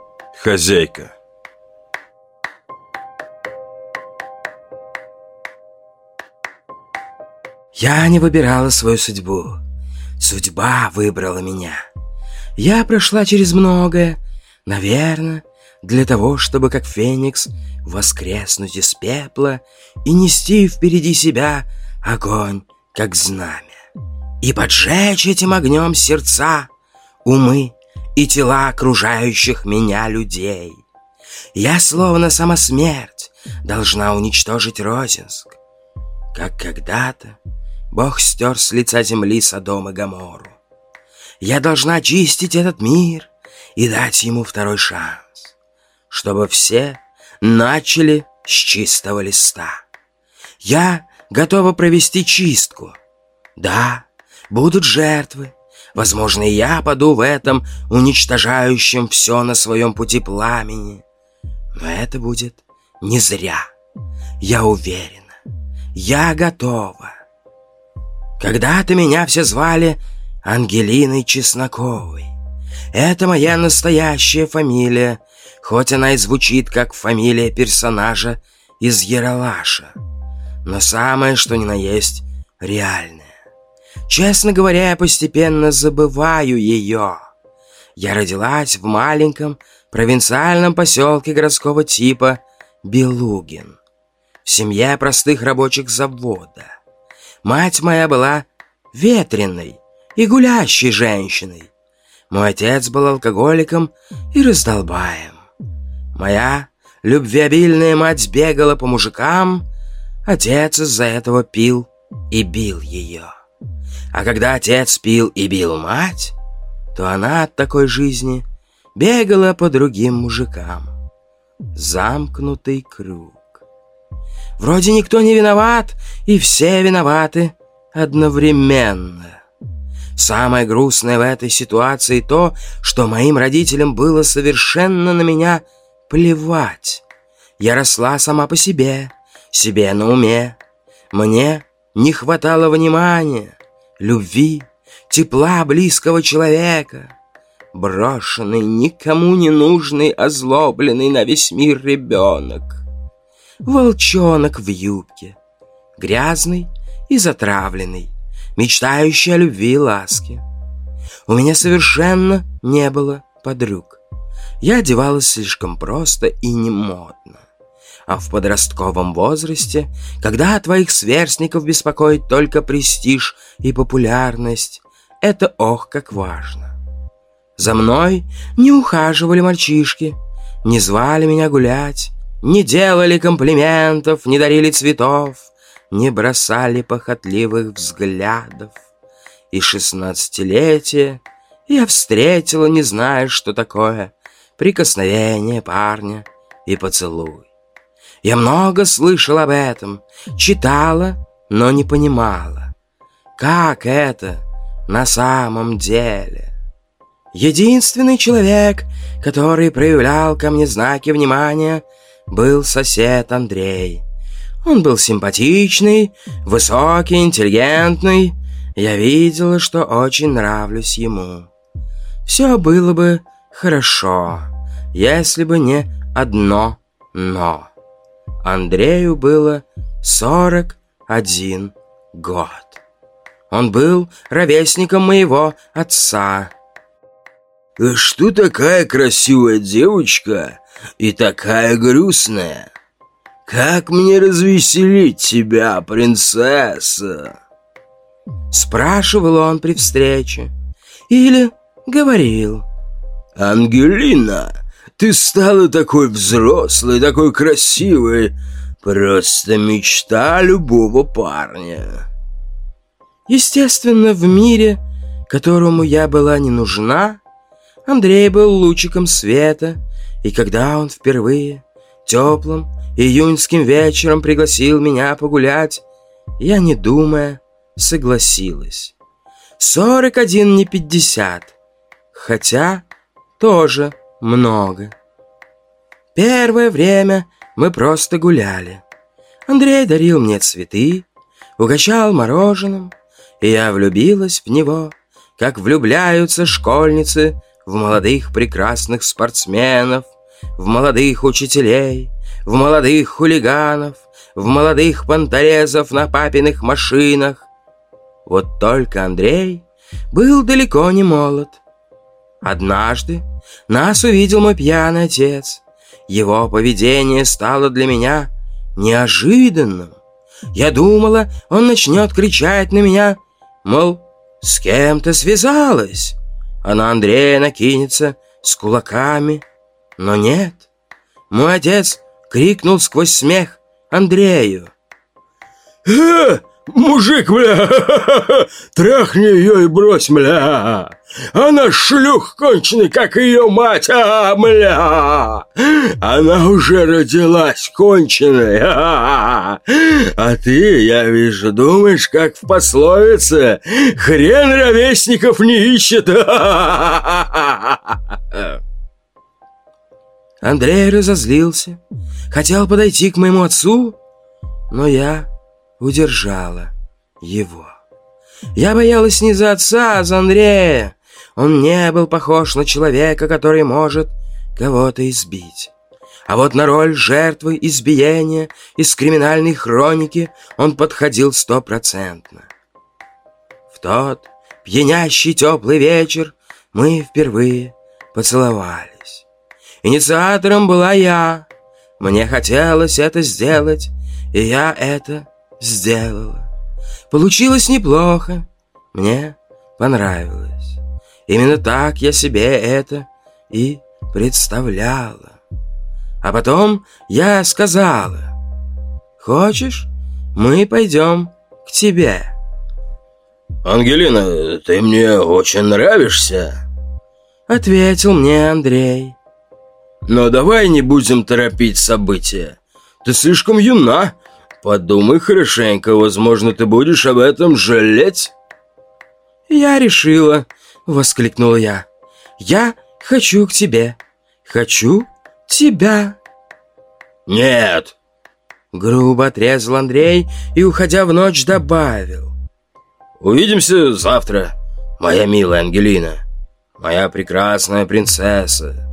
Speaker 20: Хозяйка.
Speaker 2: Я не выбирала свою судьбу. Судьба выбрала меня. Я прошла через многое, наверное, для того, чтобы как феникс воскреснуть из пепла и нести впереди себя огонь, как знамя, и поджечь этим огнем сердца, умы и тела окружающих меня людей. Я, словно сама смерть, должна уничтожить Розинск, как когда-то Бог стер с лица земли Содом и Гамору. Я должна очистить этот мир и дать ему второй шанс, чтобы все начали с чистого листа. Я готова провести чистку. Да, будут жертвы. Возможно, я паду в этом уничтожающем все на своем пути пламени. Но это будет не зря. Я уверена. Я готова. Когда-то меня все звали Ангелиной Чесноковой. Это моя настоящая фамилия, хоть она и звучит как фамилия персонажа из Яралаша. Но самое, что ни на есть, реальное. Честно говоря, я постепенно забываю ее. Я родилась в маленьком провинциальном поселке городского типа Белугин, в семье простых рабочих завода. Мать моя была ветреной и гулящей женщиной. Мой отец был алкоголиком и раздолбаем. Моя любвеобильная мать бегала по мужикам, отец из-за этого пил и бил ее. А когда отец пил и бил мать, то она от такой жизни бегала по другим мужикам. Замкнутый круг. Вроде никто не виноват, и все виноваты одновременно. Самое грустное в этой ситуации то, что моим родителям было совершенно на меня плевать. Я росла сама по себе, себе на уме. Мне не хватало внимания, любви, тепла близкого человека. Брошенный, никому не нужный, озлобленный на весь мир ребенок волчонок в юбке, грязный и затравленный, мечтающий о любви и ласке. У меня совершенно не было подруг. Я одевалась слишком просто и не модно. А в подростковом возрасте, когда твоих сверстников беспокоит только престиж и популярность, это ох как важно. За мной не ухаживали мальчишки, не звали меня гулять, не делали комплиментов, не дарили цветов, не бросали похотливых взглядов. И шестнадцатилетие я встретила, не зная, что такое прикосновение парня и поцелуй. Я много слышала об этом, читала, но не понимала, как это на самом деле. Единственный человек, который проявлял ко мне знаки внимания, был сосед Андрей. Он был симпатичный, высокий, интеллигентный. Я видела, что очень нравлюсь ему. Все было бы хорошо, если бы не одно «но». Андрею было 41 год. Он был ровесником моего отца.
Speaker 22: «Что такая красивая девочка и такая грустная? Как мне развеселить тебя, принцесса?»
Speaker 2: Спрашивал он при встрече. Или говорил.
Speaker 22: «Ангелина, ты стала такой взрослой, такой красивой. Просто мечта любого парня».
Speaker 2: Естественно, в мире, которому я была не нужна, Андрей был лучиком света, и когда он впервые теплым июньским вечером пригласил меня погулять, я, не думая, согласилась. Сорок один не пятьдесят, хотя тоже много. Первое время мы просто гуляли. Андрей дарил мне цветы, угощал мороженым, и я влюбилась в него, как влюбляются школьницы в молодых прекрасных спортсменов, в молодых учителей, в молодых хулиганов, в молодых понторезов на папиных машинах. Вот только Андрей был далеко не молод. Однажды нас увидел мой пьяный отец. Его поведение стало для меня неожиданным. Я думала, он начнет кричать на меня, мол, с кем ты связалась? А на Андрея накинется с кулаками. Но нет. Мой отец крикнул сквозь смех Андрею.
Speaker 22: «Э, мужик, бля, трахни ее и брось, бля. Она шлюх конченый, как ее мать, а, бля. Она уже родилась конченой, а, а ты, я вижу, думаешь, как в пословице, хрен ровесников не ищет.
Speaker 2: Андрей разозлился, хотел подойти к моему отцу, но я удержала его. Я боялась не за отца, а за Андрея. Он не был похож на человека, который может кого-то избить. А вот на роль жертвы избиения из криминальной хроники он подходил стопроцентно. В тот пьянящий теплый вечер мы впервые поцеловались. Инициатором была я. Мне хотелось это сделать, и я это сделала. Получилось неплохо. Мне понравилось. Именно так я себе это и представляла. А потом я сказала, «Хочешь, мы пойдем к тебе?»
Speaker 22: «Ангелина, ты мне очень нравишься», —
Speaker 2: ответил мне Андрей.
Speaker 22: «Но давай не будем торопить события. Ты слишком юна Подумай хорошенько, возможно, ты будешь об этом жалеть.
Speaker 2: Я решила, воскликнула я. Я хочу к тебе. Хочу тебя.
Speaker 22: Нет.
Speaker 2: Грубо отрезал Андрей и, уходя в ночь, добавил.
Speaker 22: Увидимся завтра, моя милая Ангелина. Моя прекрасная принцесса.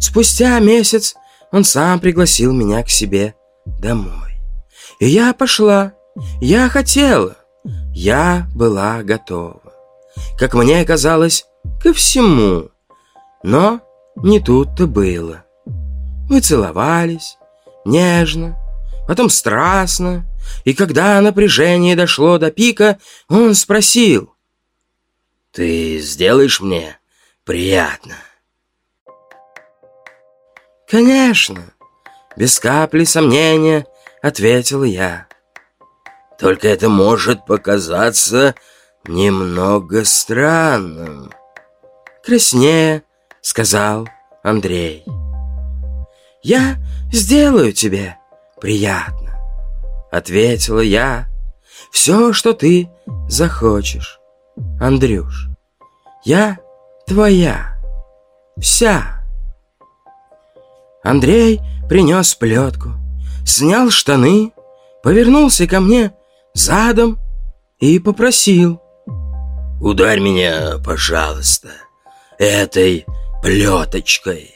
Speaker 2: Спустя месяц он сам пригласил меня к себе домой. Я пошла. Я хотела. Я была готова. как мне казалось, ко всему. Но не тут-то было. Мы целовались, нежно, потом страстно, и когда напряжение дошло до пика, он спросил, «Ты сделаешь мне приятно?» «Конечно!» Без капли сомнения ответил я. «Только это может показаться немного странным», краснее сказал Андрей. «Я сделаю тебе приятно», ответила я. «Все, что ты захочешь, Андрюш. Я твоя, вся». Андрей принес плетку, снял штаны, повернулся ко мне задом и попросил. «Ударь меня, пожалуйста, этой плеточкой».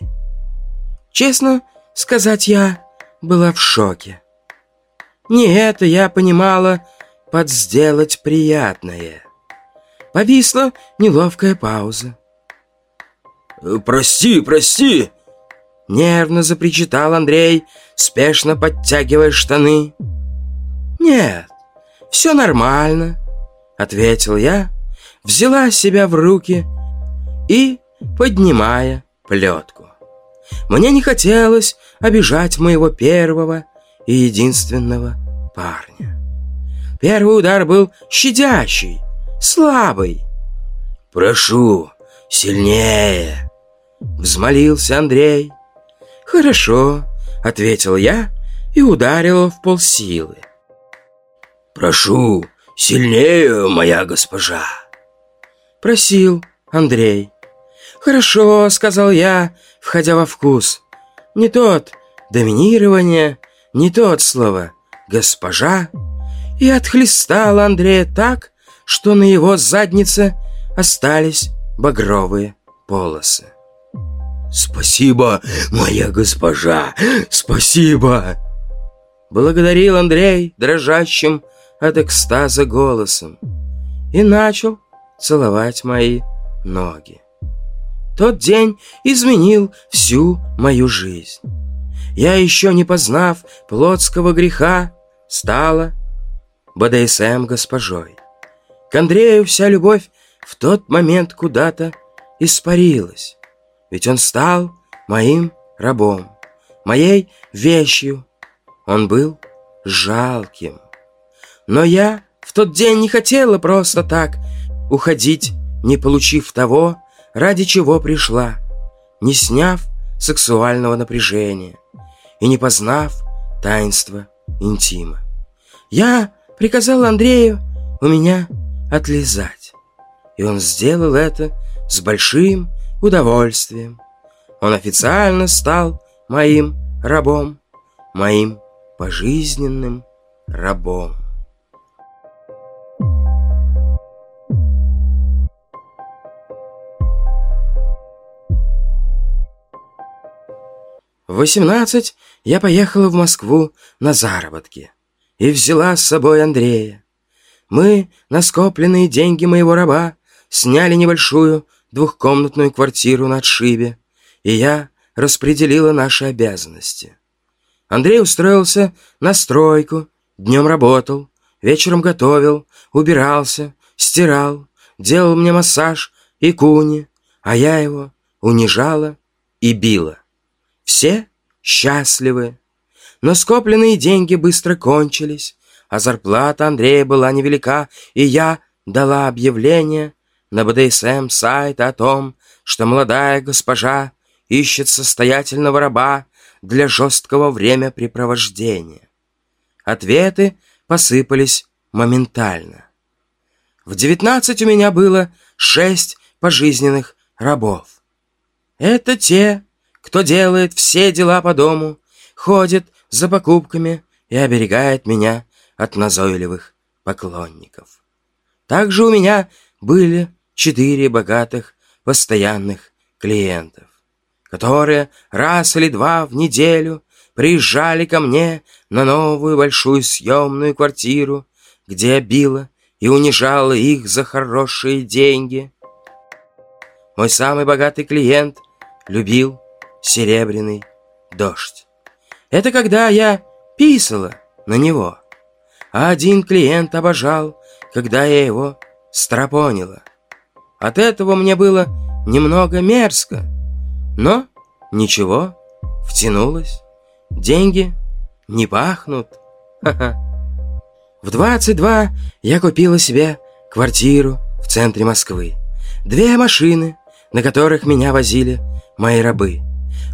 Speaker 2: Честно сказать, я была в шоке. Не это я понимала под сделать приятное. Повисла неловкая пауза. «Прости, прости!» Нервно запричитал Андрей, спешно подтягивая штаны. «Нет, все нормально», — ответил я, взяла себя в руки и поднимая плетку. Мне не хотелось обижать моего первого и единственного парня. Первый удар был щадящий, слабый. «Прошу, сильнее!» — взмолился Андрей. «Хорошо», — ответил я и ударил в полсилы. «Прошу, сильнее, моя госпожа!» Просил Андрей. «Хорошо», — сказал я, входя во вкус. «Не тот доминирование, не тот слово «госпожа». И отхлестал Андрея так, что на его заднице остались багровые полосы. «Спасибо, моя госпожа, спасибо!» Благодарил Андрей дрожащим от экстаза голосом и начал целовать мои ноги. Тот день изменил всю мою жизнь. Я, еще не познав плотского греха, стала БДСМ госпожой. К Андрею вся любовь в тот момент куда-то испарилась. Ведь он стал моим рабом, моей вещью. Он был жалким. Но я в тот день не хотела просто так уходить, не получив того, ради чего пришла, не сняв сексуального напряжения и не познав таинства интима. Я приказал Андрею у меня отлизать, и он сделал это с большим удовольствием. Он официально стал моим рабом, моим пожизненным рабом. В 18 я поехала в Москву на заработки и взяла с собой Андрея. Мы на скопленные деньги моего раба сняли небольшую двухкомнатную квартиру на отшибе, и я распределила наши обязанности. Андрей устроился на стройку, днем работал, вечером готовил, убирался, стирал, делал мне массаж и куни, а я его унижала и била. Все счастливы, но скопленные деньги быстро кончились, а зарплата Андрея была невелика, и я дала объявление на БДСМ сайт о том, что молодая госпожа ищет состоятельного раба для жесткого времяпрепровождения. Ответы посыпались моментально. В девятнадцать у меня было шесть пожизненных рабов. Это те, кто делает все дела по дому, ходит за покупками и оберегает меня от назойливых поклонников. Также у меня были четыре богатых постоянных клиентов, которые раз или два в неделю приезжали ко мне на новую большую съемную квартиру, где я била и унижала их за хорошие деньги. Мой самый богатый клиент любил серебряный дождь. Это когда я писала на него. А один клиент обожал, когда я его стропонила. От этого мне было немного мерзко, но ничего, втянулась. Деньги не пахнут. Ха-ха. В 22 я купила себе квартиру в центре Москвы. Две машины, на которых меня возили мои рабы.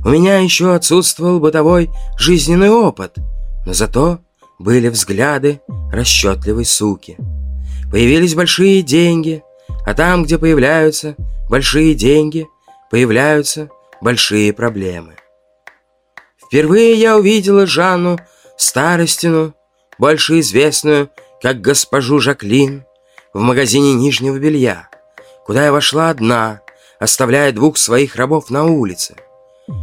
Speaker 2: У меня еще отсутствовал бытовой жизненный опыт, но зато были взгляды расчетливой суки. Появились большие деньги, а там, где появляются большие деньги, появляются большие проблемы. Впервые я увидела Жанну Старостину, больше известную как госпожу Жаклин, в магазине нижнего белья, куда я вошла одна, оставляя двух своих рабов на улице.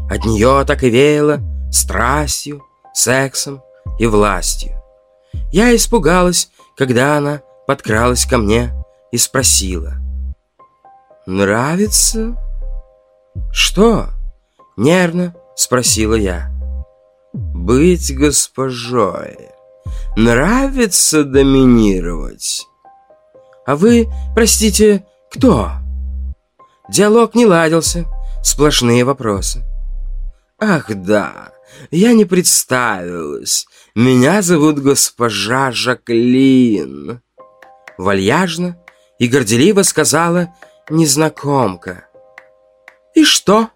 Speaker 2: От нее так и веяло страстью, сексом и властью. Я испугалась, когда она подкралась ко мне и спросила. «Нравится?» «Что?» — нервно спросила я. «Быть госпожой. Нравится доминировать?» «А вы, простите, кто?» Диалог не ладился, сплошные вопросы. «Ах да, я не представилась. Меня зовут госпожа Жаклин». Вальяжно и горделиво сказала незнакомка. «И что?»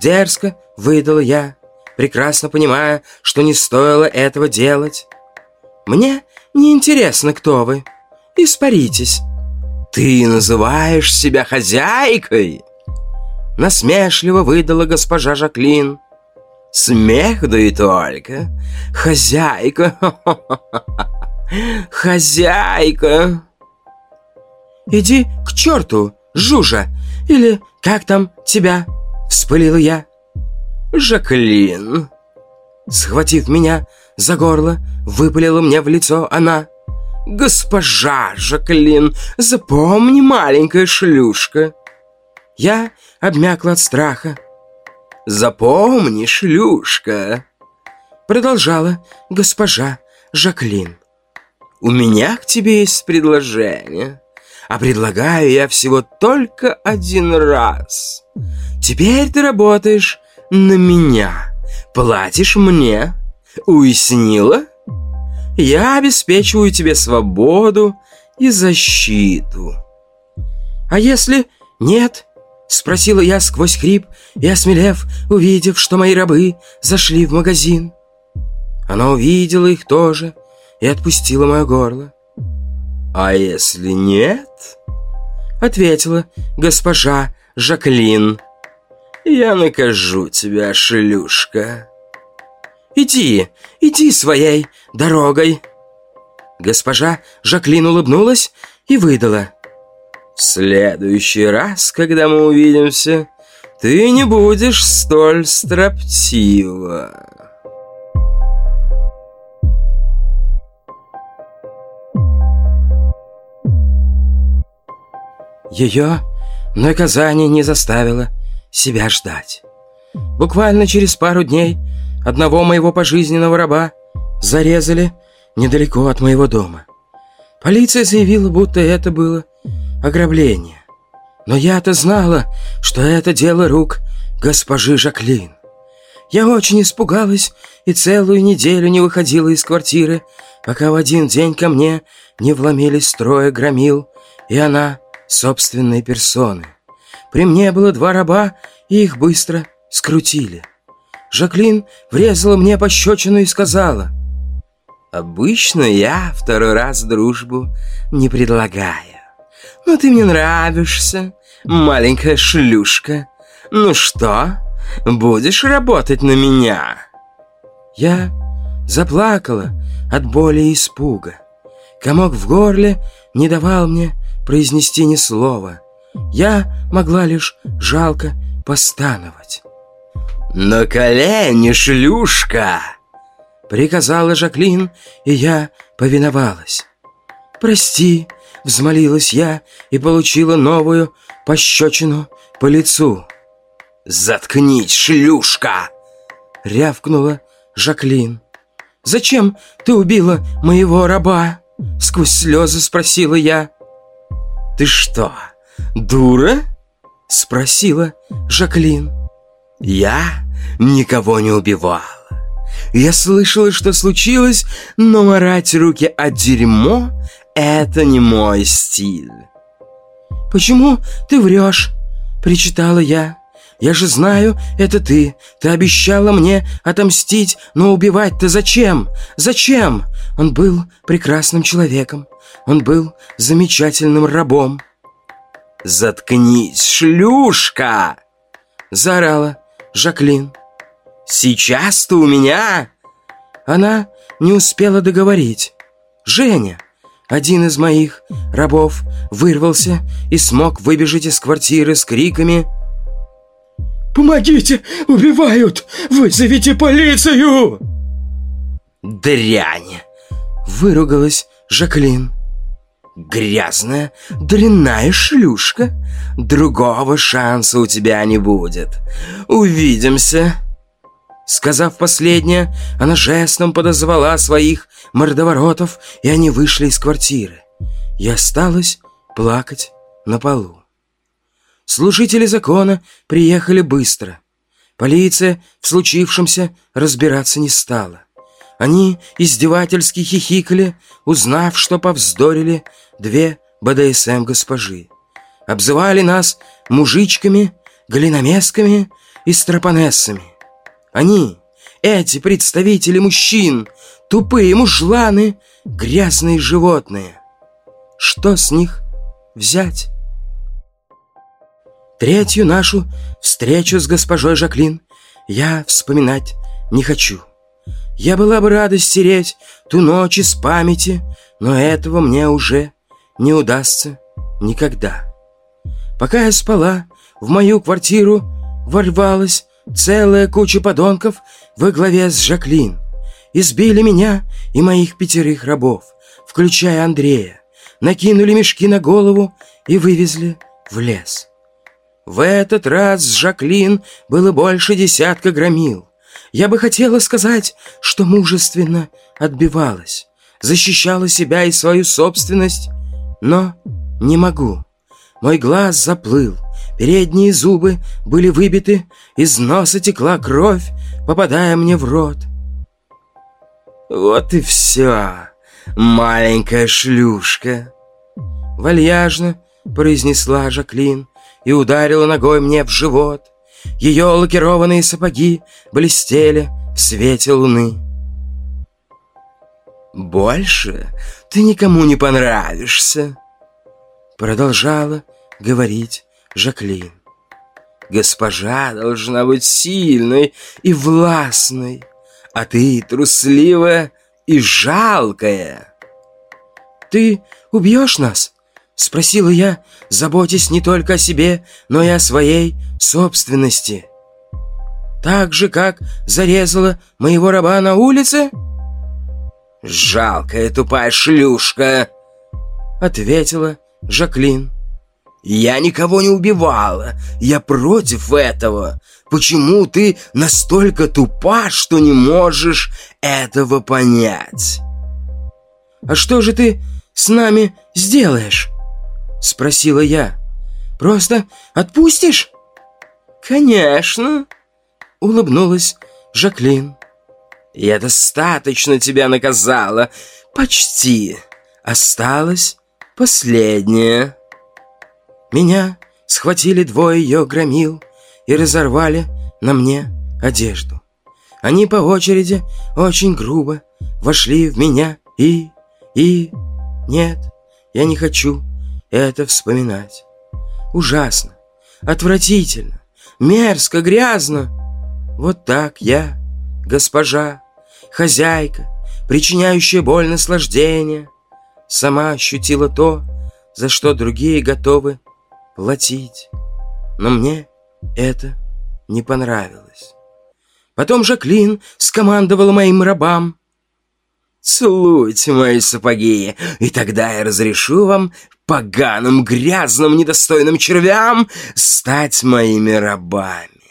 Speaker 2: Дерзко выдала я, прекрасно понимая, что не стоило этого делать. «Мне не интересно, кто вы. Испаритесь». «Ты называешь себя хозяйкой?» Насмешливо выдала госпожа Жаклин. Смех, да и только. Хозяйка. Хозяйка. Иди к черту, Жужа. Или как там тебя? Вспылила я. Жаклин. Схватив меня за горло, выпалила мне в лицо она. «Госпожа Жаклин, запомни, маленькая шлюшка!» Я обмякла от страха. «Запомни, шлюшка!» Продолжала госпожа Жаклин. «У меня к тебе есть предложение, а предлагаю я всего только один раз. Теперь ты работаешь на меня, платишь мне. Уяснила? Я обеспечиваю тебе свободу и защиту. А если нет, Спросила я сквозь хрип и, осмелев, увидев, что мои рабы зашли в магазин. Она увидела их тоже и отпустила мое горло. «А если нет?» Ответила госпожа Жаклин. «Я накажу тебя, шлюшка». «Иди, иди своей дорогой!» Госпожа Жаклин улыбнулась и выдала. В следующий раз, когда мы увидимся, ты не будешь столь строптива. Ее наказание не заставило себя ждать. Буквально через пару дней одного моего пожизненного раба зарезали недалеко от моего дома. Полиция заявила, будто это было ограбление. Но я-то знала, что это дело рук госпожи Жаклин. Я очень испугалась и целую неделю не выходила из квартиры, пока в один день ко мне не вломились трое громил, и она собственной персоны. При мне было два раба, и их быстро скрутили. Жаклин врезала мне пощечину и сказала, «Обычно я второй раз дружбу не предлагаю. Но ты мне нравишься, маленькая шлюшка. Ну что, будешь работать на меня?» Я заплакала от боли и испуга. Комок в горле не давал мне произнести ни слова. Я могла лишь жалко постановать. «На колени, шлюшка!» Приказала Жаклин, и я повиновалась. «Прости, взмолилась я и получила новую пощечину по лицу. «Заткнись, шлюшка!» — рявкнула Жаклин. «Зачем ты убила моего раба?» — сквозь слезы спросила я. «Ты что, дура?» — спросила Жаклин. «Я никого не убивала. Я слышала, что случилось, но морать руки от дерьмо — это не мой стиль». «Почему ты врешь?» — причитала я. «Я же знаю, это ты. Ты обещала мне отомстить, но убивать-то зачем? Зачем?» Он был прекрасным человеком. Он был замечательным рабом. «Заткнись, шлюшка!» — заорала Жаклин. «Сейчас ты у меня?» Она не успела договорить. «Женя!» Один из моих рабов вырвался и смог выбежать из квартиры с криками
Speaker 23: «Помогите! Убивают! Вызовите полицию!»
Speaker 2: «Дрянь!» — выругалась Жаклин. «Грязная, дрянная шлюшка! Другого шанса у тебя не будет! Увидимся!» Сказав последнее, она жестом подозвала своих мордоворотов, и они вышли из квартиры. И осталось плакать на полу. Служители закона приехали быстро. Полиция в случившемся разбираться не стала. Они издевательски хихикали, узнав, что повздорили две БДСМ-госпожи. Обзывали нас мужичками, глиномесками и стропонессами. Они, эти представители мужчин, тупые мужланы, грязные животные. Что с них взять? Третью нашу встречу с госпожой Жаклин я вспоминать не хочу. Я была бы рада стереть ту ночь из памяти, но этого мне уже не удастся никогда. Пока я спала, в мою квартиру ворвалась целая куча подонков во главе с Жаклин. Избили меня и моих пятерых рабов, включая Андрея, накинули мешки на голову и вывезли в лес. В этот раз Жаклин было больше десятка громил. Я бы хотела сказать, что мужественно отбивалась, защищала себя и свою собственность, но не могу. Мой глаз заплыл, передние зубы были выбиты, из носа текла кровь, попадая мне в рот. «Вот и все, маленькая шлюшка!» Вальяжно произнесла Жаклин, и ударила ногой мне в живот. Ее лакированные сапоги блестели в свете луны. «Больше ты никому не понравишься», — продолжала говорить Жаклин. «Госпожа должна быть сильной и властной, а ты трусливая и жалкая. Ты убьешь нас?» Спросила я, заботясь не только о себе, но и о своей собственности. Так же, как зарезала моего раба на улице? «Жалкая тупая шлюшка!» Ответила Жаклин. «Я никого не убивала. Я против этого. Почему ты настолько тупа, что не можешь этого понять?» «А что же ты с нами сделаешь?» Спросила я. «Просто отпустишь?» «Конечно!» Улыбнулась Жаклин. «Я достаточно тебя наказала. Почти. Осталось последнее». Меня схватили двое ее громил и разорвали на мне одежду. Они по очереди очень грубо вошли в меня и... и... Нет, я не хочу это вспоминать. Ужасно, отвратительно, мерзко, грязно. Вот так я, госпожа, хозяйка, причиняющая боль наслаждения, сама ощутила то, за что другие готовы платить. Но мне это не понравилось. Потом Жаклин скомандовала моим рабам. Целуйте мои сапоги, и тогда я разрешу вам, поганым, грязным, недостойным червям, стать моими рабами.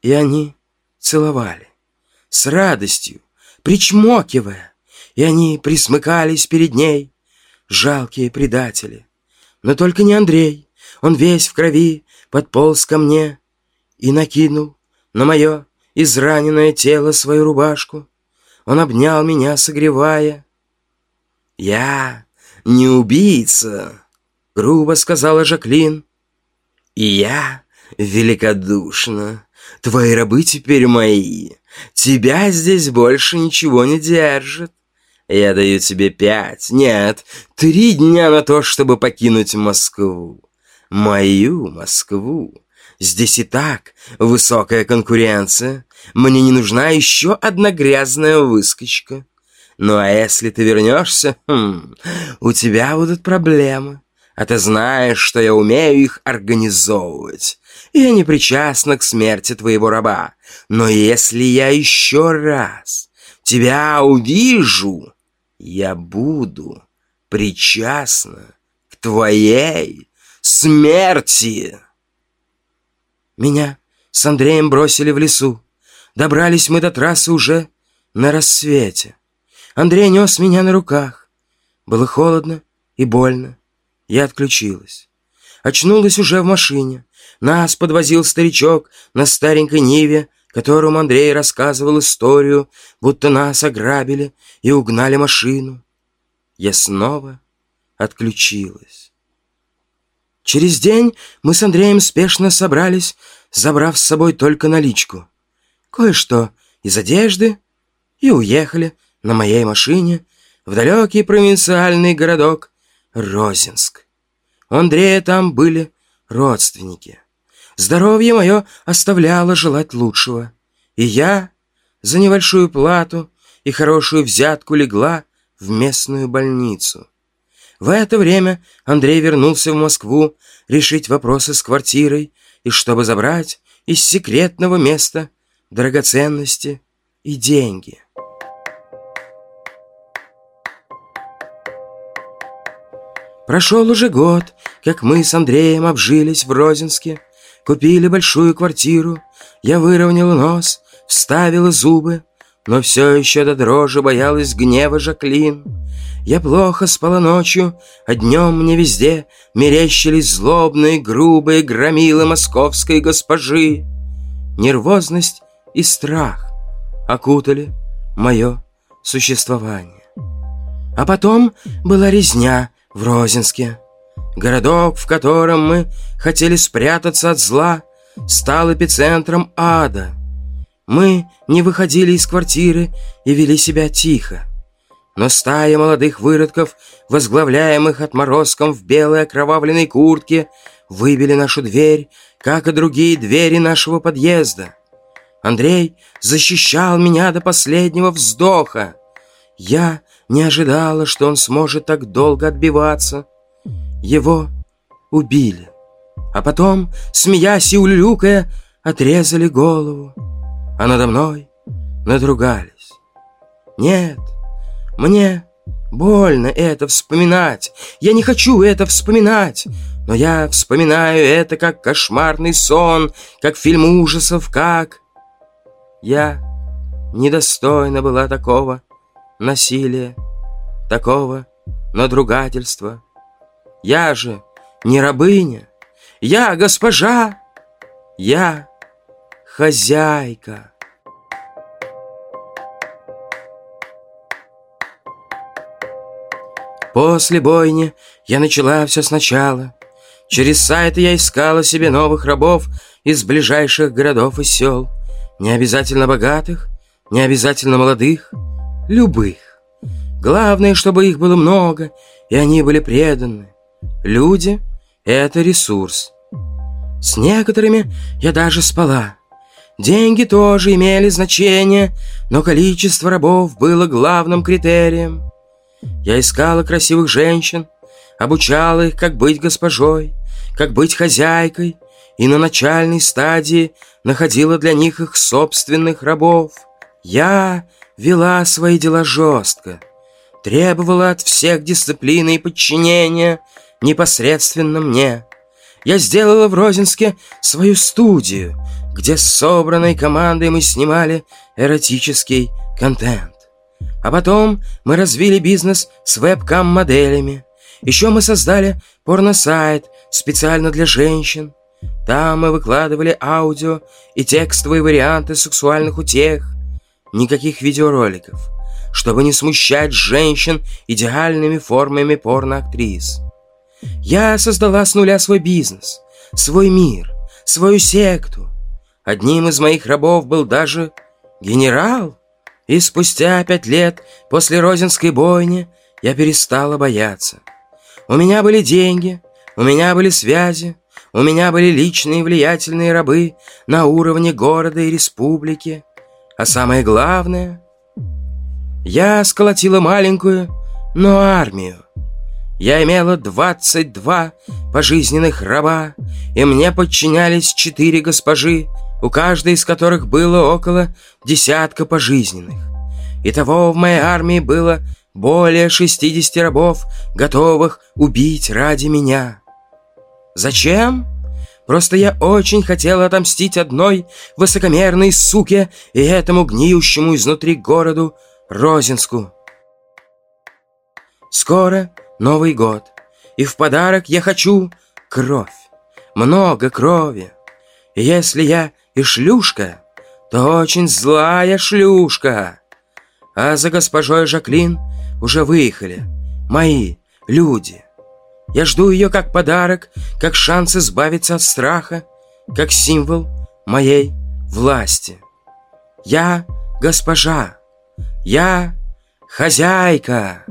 Speaker 2: И они целовали с радостью, причмокивая, и они присмыкались перед ней, жалкие предатели. Но только не Андрей, он весь в крови подполз ко мне и накинул на мое израненное тело свою рубашку. Он обнял меня, согревая. «Я не убийца», — грубо сказала Жаклин. «И я великодушна. Твои рабы теперь мои. Тебя здесь больше ничего не держит. Я даю тебе пять, нет, три дня на то, чтобы покинуть Москву. Мою Москву. Здесь и так высокая конкуренция. Мне не нужна еще одна грязная выскочка. Ну а если ты вернешься, хм, у тебя будут проблемы. А ты знаешь, что я умею их организовывать. Я не причастна к смерти твоего раба. Но если я еще раз тебя увижу, я буду причастна к твоей смерти. Меня с Андреем бросили в лесу. Добрались мы до трассы уже на рассвете. Андрей нес меня на руках. Было холодно и больно. Я отключилась. Очнулась уже в машине. Нас подвозил старичок на старенькой Ниве, которому Андрей рассказывал историю, будто нас ограбили и угнали машину. Я снова отключилась. Через день мы с Андреем спешно собрались, забрав с собой только наличку. Кое-что из одежды и уехали на моей машине в далекий провинциальный городок Розинск. У Андрея там были родственники. Здоровье мое оставляло желать лучшего. И я за небольшую плату и хорошую взятку легла в местную больницу. В это время Андрей вернулся в Москву решить вопросы с квартирой и чтобы забрать из секретного места драгоценности и деньги. Прошел уже год, как мы с Андреем обжились в Розинске, купили большую квартиру, я выровняла нос, вставила зубы, но все еще до дрожи боялась гнева Жаклин. Я плохо спала ночью, а днем мне везде мерещились злобные, грубые громилы московской госпожи. Нервозность и страх окутали мое существование. А потом была резня в Розинске. Городок, в котором мы хотели спрятаться от зла, стал эпицентром ада. Мы не выходили из квартиры и вели себя тихо. Но стая молодых выродков, возглавляемых отморозком в белой окровавленной куртке, выбили нашу дверь, как и другие двери нашего подъезда. Андрей защищал меня до последнего вздоха. Я не ожидала, что он сможет так долго отбиваться. Его убили. А потом, смеясь и улюлюкая, отрезали голову. А надо мной надругались. Нет, мне больно это вспоминать. Я не хочу это вспоминать. Но я вспоминаю это как кошмарный сон, как фильм ужасов, как... Я недостойна была такого насилия, такого надругательства. Я же не рабыня, я госпожа, я хозяйка. После бойни я начала все сначала. Через сайты я искала себе новых рабов из ближайших городов и сел. Не обязательно богатых, не обязательно молодых, любых. Главное, чтобы их было много, и они были преданы. Люди — это ресурс. С некоторыми я даже спала. Деньги тоже имели значение, но количество рабов было главным критерием. Я искала красивых женщин, обучала их, как быть госпожой, как быть хозяйкой, и на начальной стадии находила для них их собственных рабов. Я вела свои дела жестко, требовала от всех дисциплины и подчинения непосредственно мне. Я сделала в Розинске свою студию, где с собранной командой мы снимали эротический контент. А потом мы развили бизнес с вебкам-моделями. Еще мы создали порно-сайт специально для женщин. Там мы выкладывали аудио и текстовые варианты сексуальных утех. Никаких видеороликов, чтобы не смущать женщин идеальными формами порноактрис. Я создала с нуля свой бизнес, свой мир, свою секту. Одним из моих рабов был даже генерал. И спустя пять лет после Розинской бойни я перестала бояться. У меня были деньги, у меня были связи, у меня были личные влиятельные рабы на уровне города и республики. А самое главное, я сколотила маленькую, но армию. Я имела 22 пожизненных раба, и мне подчинялись четыре госпожи, у каждой из которых было около десятка пожизненных. Итого в моей армии было более 60 рабов, готовых убить ради меня. Зачем? Просто я очень хотела отомстить одной высокомерной суке и этому гниющему изнутри городу Розинску. Скоро Новый год, и в подарок я хочу кровь, много крови. И если я и шлюшка, то очень злая шлюшка. А за госпожой Жаклин уже выехали мои люди. Я жду ее как подарок, как шанс избавиться от страха, как символ моей власти. Я госпожа, я хозяйка.